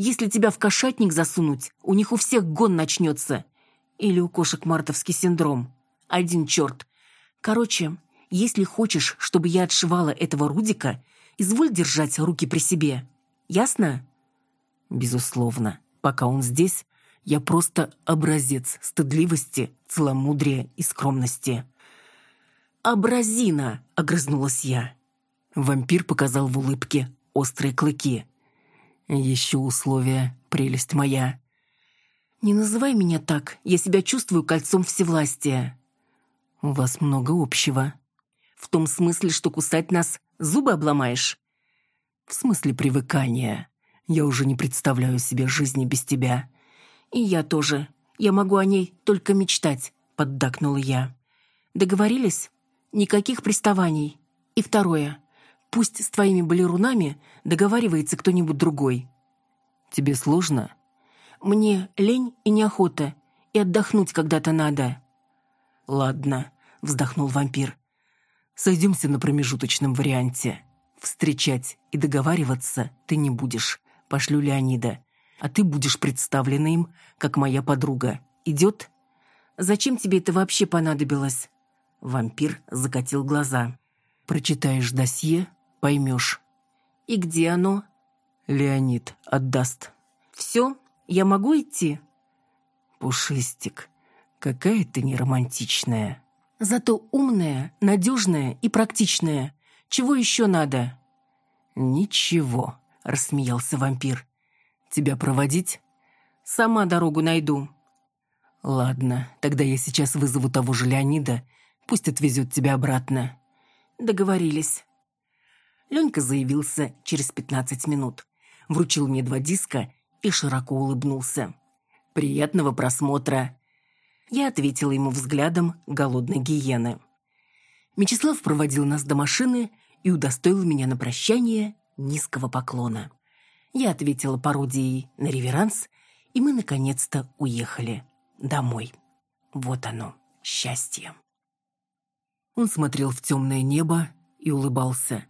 Если тебя в кошатник засунуть, у них у всех гон начнется. Или у кошек мартовский синдром. Один черт. Короче, если хочешь, чтобы я отшивала этого Рудика, изволь держать руки при себе. Ясно?
Безусловно. Пока он здесь, я просто образец стыдливости, целомудрия и скромности.
«Абразина!» — огрызнулась я.
Вампир показал в улыбке острые клыки. Еще условия, прелесть моя.
Не называй меня так, я себя чувствую кольцом всевластия.
У вас много общего.
В том смысле, что кусать нас зубы обломаешь?
В смысле привыкания. Я уже не представляю себе жизни без тебя.
И я тоже. Я могу о ней только мечтать, поддакнула я. Договорились? Никаких приставаний. И второе. Пусть с твоими балерунами договаривается кто-нибудь другой.
Тебе сложно?
Мне лень и неохота, и отдохнуть когда-то надо.
Ладно, вздохнул вампир. Сойдемся на промежуточном варианте. Встречать и договариваться ты не будешь. Пошлю Леонида. А ты будешь представлена им, как моя подруга. Идет?
Зачем тебе это вообще понадобилось?
Вампир закатил глаза. Прочитаешь досье, поймешь.
И где оно?
Леонид отдаст.
Все? Я могу идти?
Пушистик. Какая ты неромантичная.
Зато умная, надежная и практичная. Чего еще надо?
Ничего, рассмеялся вампир. Тебя проводить?
Сама дорогу найду.
Ладно, тогда я сейчас вызову того же Леонида, пусть отвезет тебя обратно.
Договорились.
Ленька заявился через пятнадцать минут. Вручил мне два диска и широко улыбнулся. «Приятного просмотра!» Я ответила ему взглядом голодной гиены. Мечислав проводил нас до машины и удостоил меня на прощание низкого поклона. Я ответила пародией на реверанс, и мы наконец-то уехали домой. Вот оно, счастье. Он смотрел в темное небо и улыбался.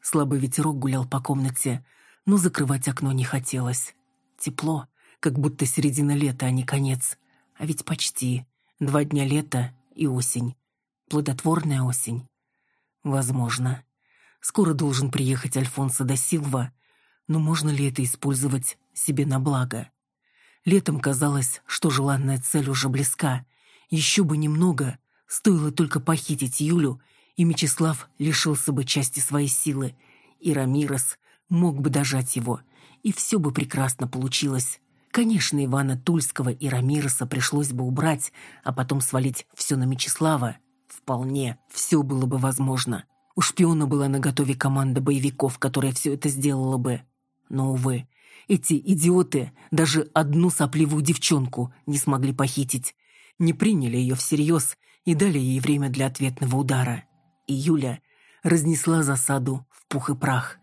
Слабый ветерок гулял по комнате, но закрывать окно не хотелось. Тепло, как будто середина лета, а не конец. А ведь почти. Два дня лета и осень. Плодотворная осень. Возможно. Скоро должен приехать Альфонсо да Силва, но можно ли это использовать себе на благо? Летом казалось, что желанная цель уже близка. Еще бы немного, стоило только похитить Юлю, и Мечислав лишился бы части своей силы, и Рамирес мог бы дожать его, и все бы прекрасно получилось. Конечно, Ивана Тульского и Рамиреса пришлось бы убрать, а потом свалить все на Мечислава. Вполне, все было бы возможно. У шпиона была наготове команда боевиков, которая все это сделала бы. Но, увы, эти идиоты даже одну сопливую девчонку не смогли похитить. Не приняли ее всерьез и дали ей время для ответного удара. И Юля разнесла засаду в пух и прах.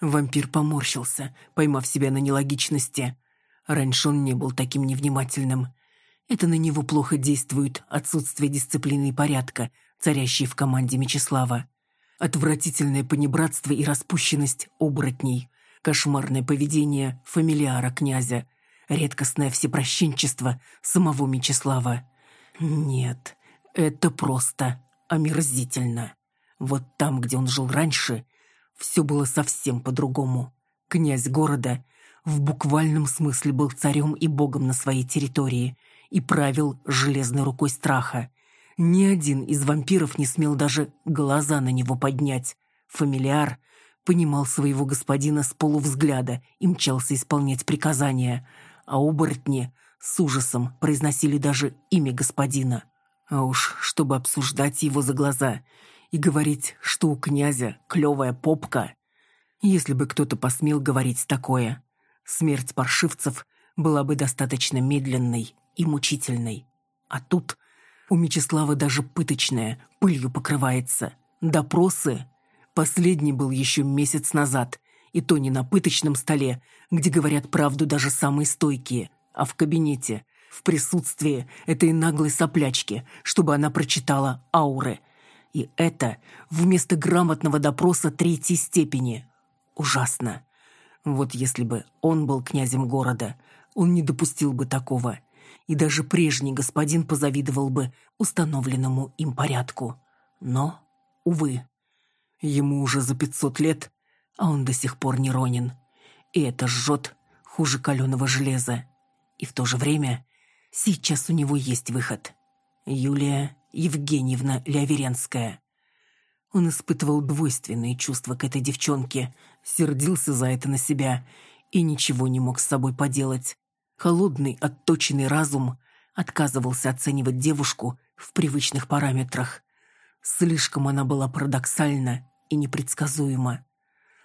Вампир поморщился, поймав себя на нелогичности. Раньше он не был таким невнимательным. Это на него плохо действует отсутствие дисциплины и порядка, царящие в команде Мечислава. Отвратительное понебратство и распущенность оборотней – кошмарное поведение фамилиара князя, редкостное всепрощенчество самого Мечислава. Нет, это просто омерзительно. Вот там, где он жил раньше, все было совсем по-другому. Князь города в буквальном смысле был царем и богом на своей территории и правил железной рукой страха. Ни один из вампиров не смел даже глаза на него поднять. Фамилиар понимал своего господина с полувзгляда и мчался исполнять приказания, а оборотни с ужасом произносили даже имя господина. А уж, чтобы обсуждать его за глаза и говорить, что у князя клевая попка. Если бы кто-то посмел говорить такое, смерть паршивцев была бы достаточно медленной и мучительной. А тут у Мечислава даже пыточная пылью покрывается. Допросы Последний был еще месяц назад, и то не на пыточном столе, где говорят правду даже самые стойкие, а в кабинете, в присутствии этой наглой соплячки, чтобы она прочитала ауры. И это вместо грамотного допроса третьей степени. Ужасно. Вот если бы он был князем города, он не допустил бы такого. И даже прежний господин позавидовал бы установленному им порядку. Но, увы. Ему уже за пятьсот лет, а он до сих пор не ронен. И это жжет хуже каленого железа. И в то же время сейчас у него есть выход. Юлия Евгеньевна Леоверенская. Он испытывал двойственные чувства к этой девчонке, сердился за это на себя и ничего не мог с собой поделать. Холодный, отточенный разум отказывался оценивать девушку в привычных параметрах. Слишком она была парадоксальна и непредсказуема.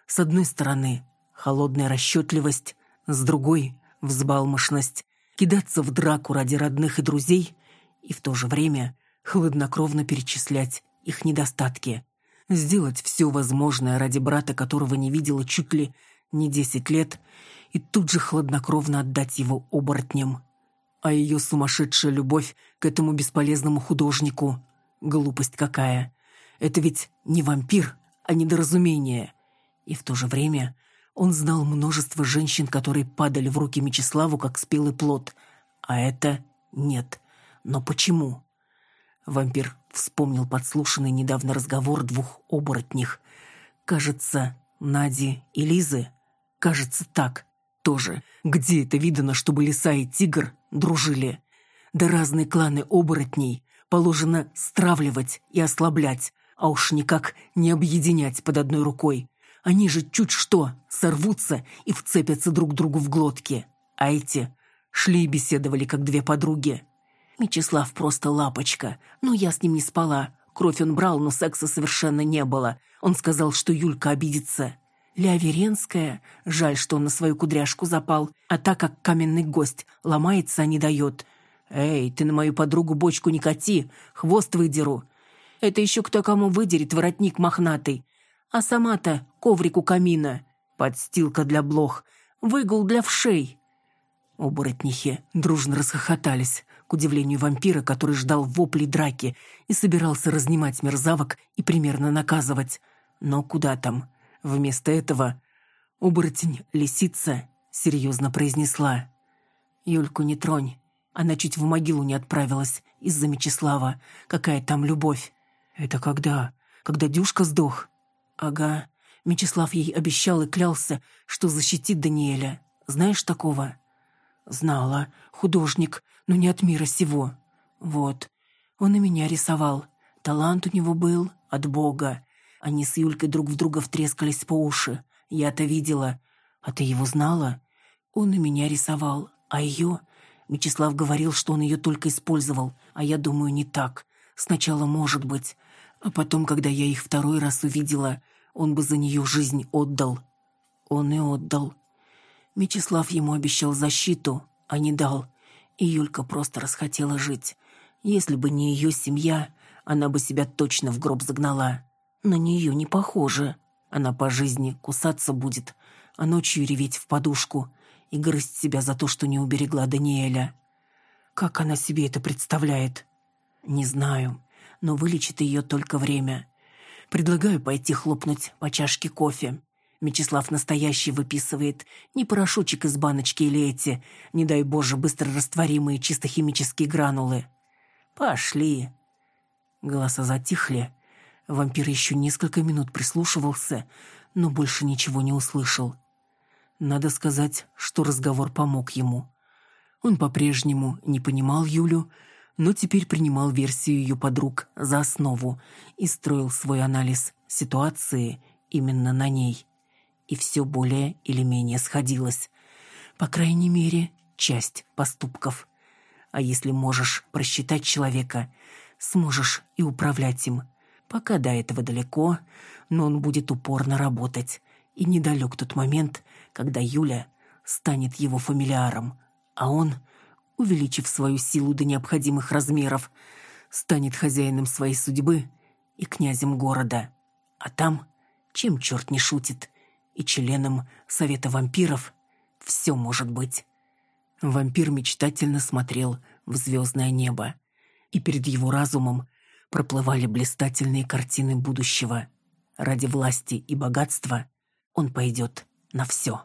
С одной стороны, холодная расчетливость, с другой — взбалмошность, кидаться в драку ради родных и друзей и в то же время хладнокровно перечислять их недостатки, сделать все возможное ради брата, которого не видела чуть ли не десять лет, и тут же хладнокровно отдать его оборотням. А ее сумасшедшая любовь к этому бесполезному художнику — глупость какая. Это ведь не вампир, а недоразумение. И в то же время он знал множество женщин, которые падали в руки Мечиславу, как спелый плод. А это нет. Но почему? Вампир вспомнил подслушанный недавно разговор двух оборотних. Кажется, Нади и Лизы. Кажется, так. Тоже. Где это видано, чтобы лиса и тигр дружили?
да разные кланы оборотней положено стравливать и ослаблять, а уж никак не объединять под одной рукой. Они же чуть что сорвутся и вцепятся друг другу в глотки. А эти шли и беседовали, как две подруги. Мечислав просто лапочка, но я с ним не спала. Кровь он брал, но секса совершенно не было. Он сказал, что Юлька обидится. Ля Веренская, жаль, что он на свою кудряшку запал, а так как каменный гость, ломается, а не дает. «Эй, ты на мою подругу бочку не кати, хвост выдеру». Это еще кто кому выдерет воротник мохнатый. А сама-то коврик у камина. Подстилка для блох. Выгул для вшей. Оборотнихи дружно расхохотались, к удивлению вампира, который ждал вопли драки и собирался разнимать мерзавок и примерно наказывать. Но куда там? Вместо этого оборотень-лисица серьезно произнесла. «Юльку не тронь. Она чуть в могилу не отправилась из-за Мечислава. Какая там любовь?» «Это когда? Когда Дюшка сдох?» «Ага. Мечислав ей обещал и клялся, что защитит Даниэля. Знаешь такого?» «Знала. Художник, но не от мира сего. Вот. Он и меня рисовал. Талант у него был от Бога. Они с Юлькой друг в друга втрескались по уши. Я-то видела. А ты его знала? Он и меня рисовал. А ее... Мечислав говорил, что он ее только использовал. А я думаю, не так. Сначала, может быть. А потом, когда я их второй раз увидела, он бы за нее жизнь отдал. Он и отдал. Мечислав ему обещал защиту, а не дал. И Юлька просто расхотела жить. Если бы не ее семья, она бы себя точно в гроб загнала. На нее не похоже. Она по жизни кусаться будет, а ночью реветь в подушку и грызть себя за то, что не уберегла Даниэля. Как она себе это представляет? Не знаю, но вылечит ее только время. Предлагаю пойти хлопнуть по чашке кофе. Мечислав настоящий выписывает. Не порошочек из баночки или эти, не дай боже, быстро растворимые чисто химические гранулы. Пошли. Голоса затихли. Вампир еще несколько минут прислушивался, но больше ничего не услышал. Надо сказать, что разговор помог ему. Он по-прежнему не понимал Юлю, но теперь принимал версию ее подруг за основу и строил свой анализ ситуации именно на ней и все более или менее сходилось. По крайней мере, часть поступков. А если можешь просчитать человека, сможешь и управлять им. Пока до этого далеко, но он будет упорно работать. И недалек тот момент, когда Юля станет его фамилиаром, а он, увеличив свою силу до необходимых размеров, станет хозяином своей судьбы и князем города. А там, чем черт не шутит, и членом Совета вампиров все может быть. Вампир мечтательно смотрел в звездное небо, и перед его разумом проплывали блистательные картины будущего. Ради власти и богатства он пойдет на все.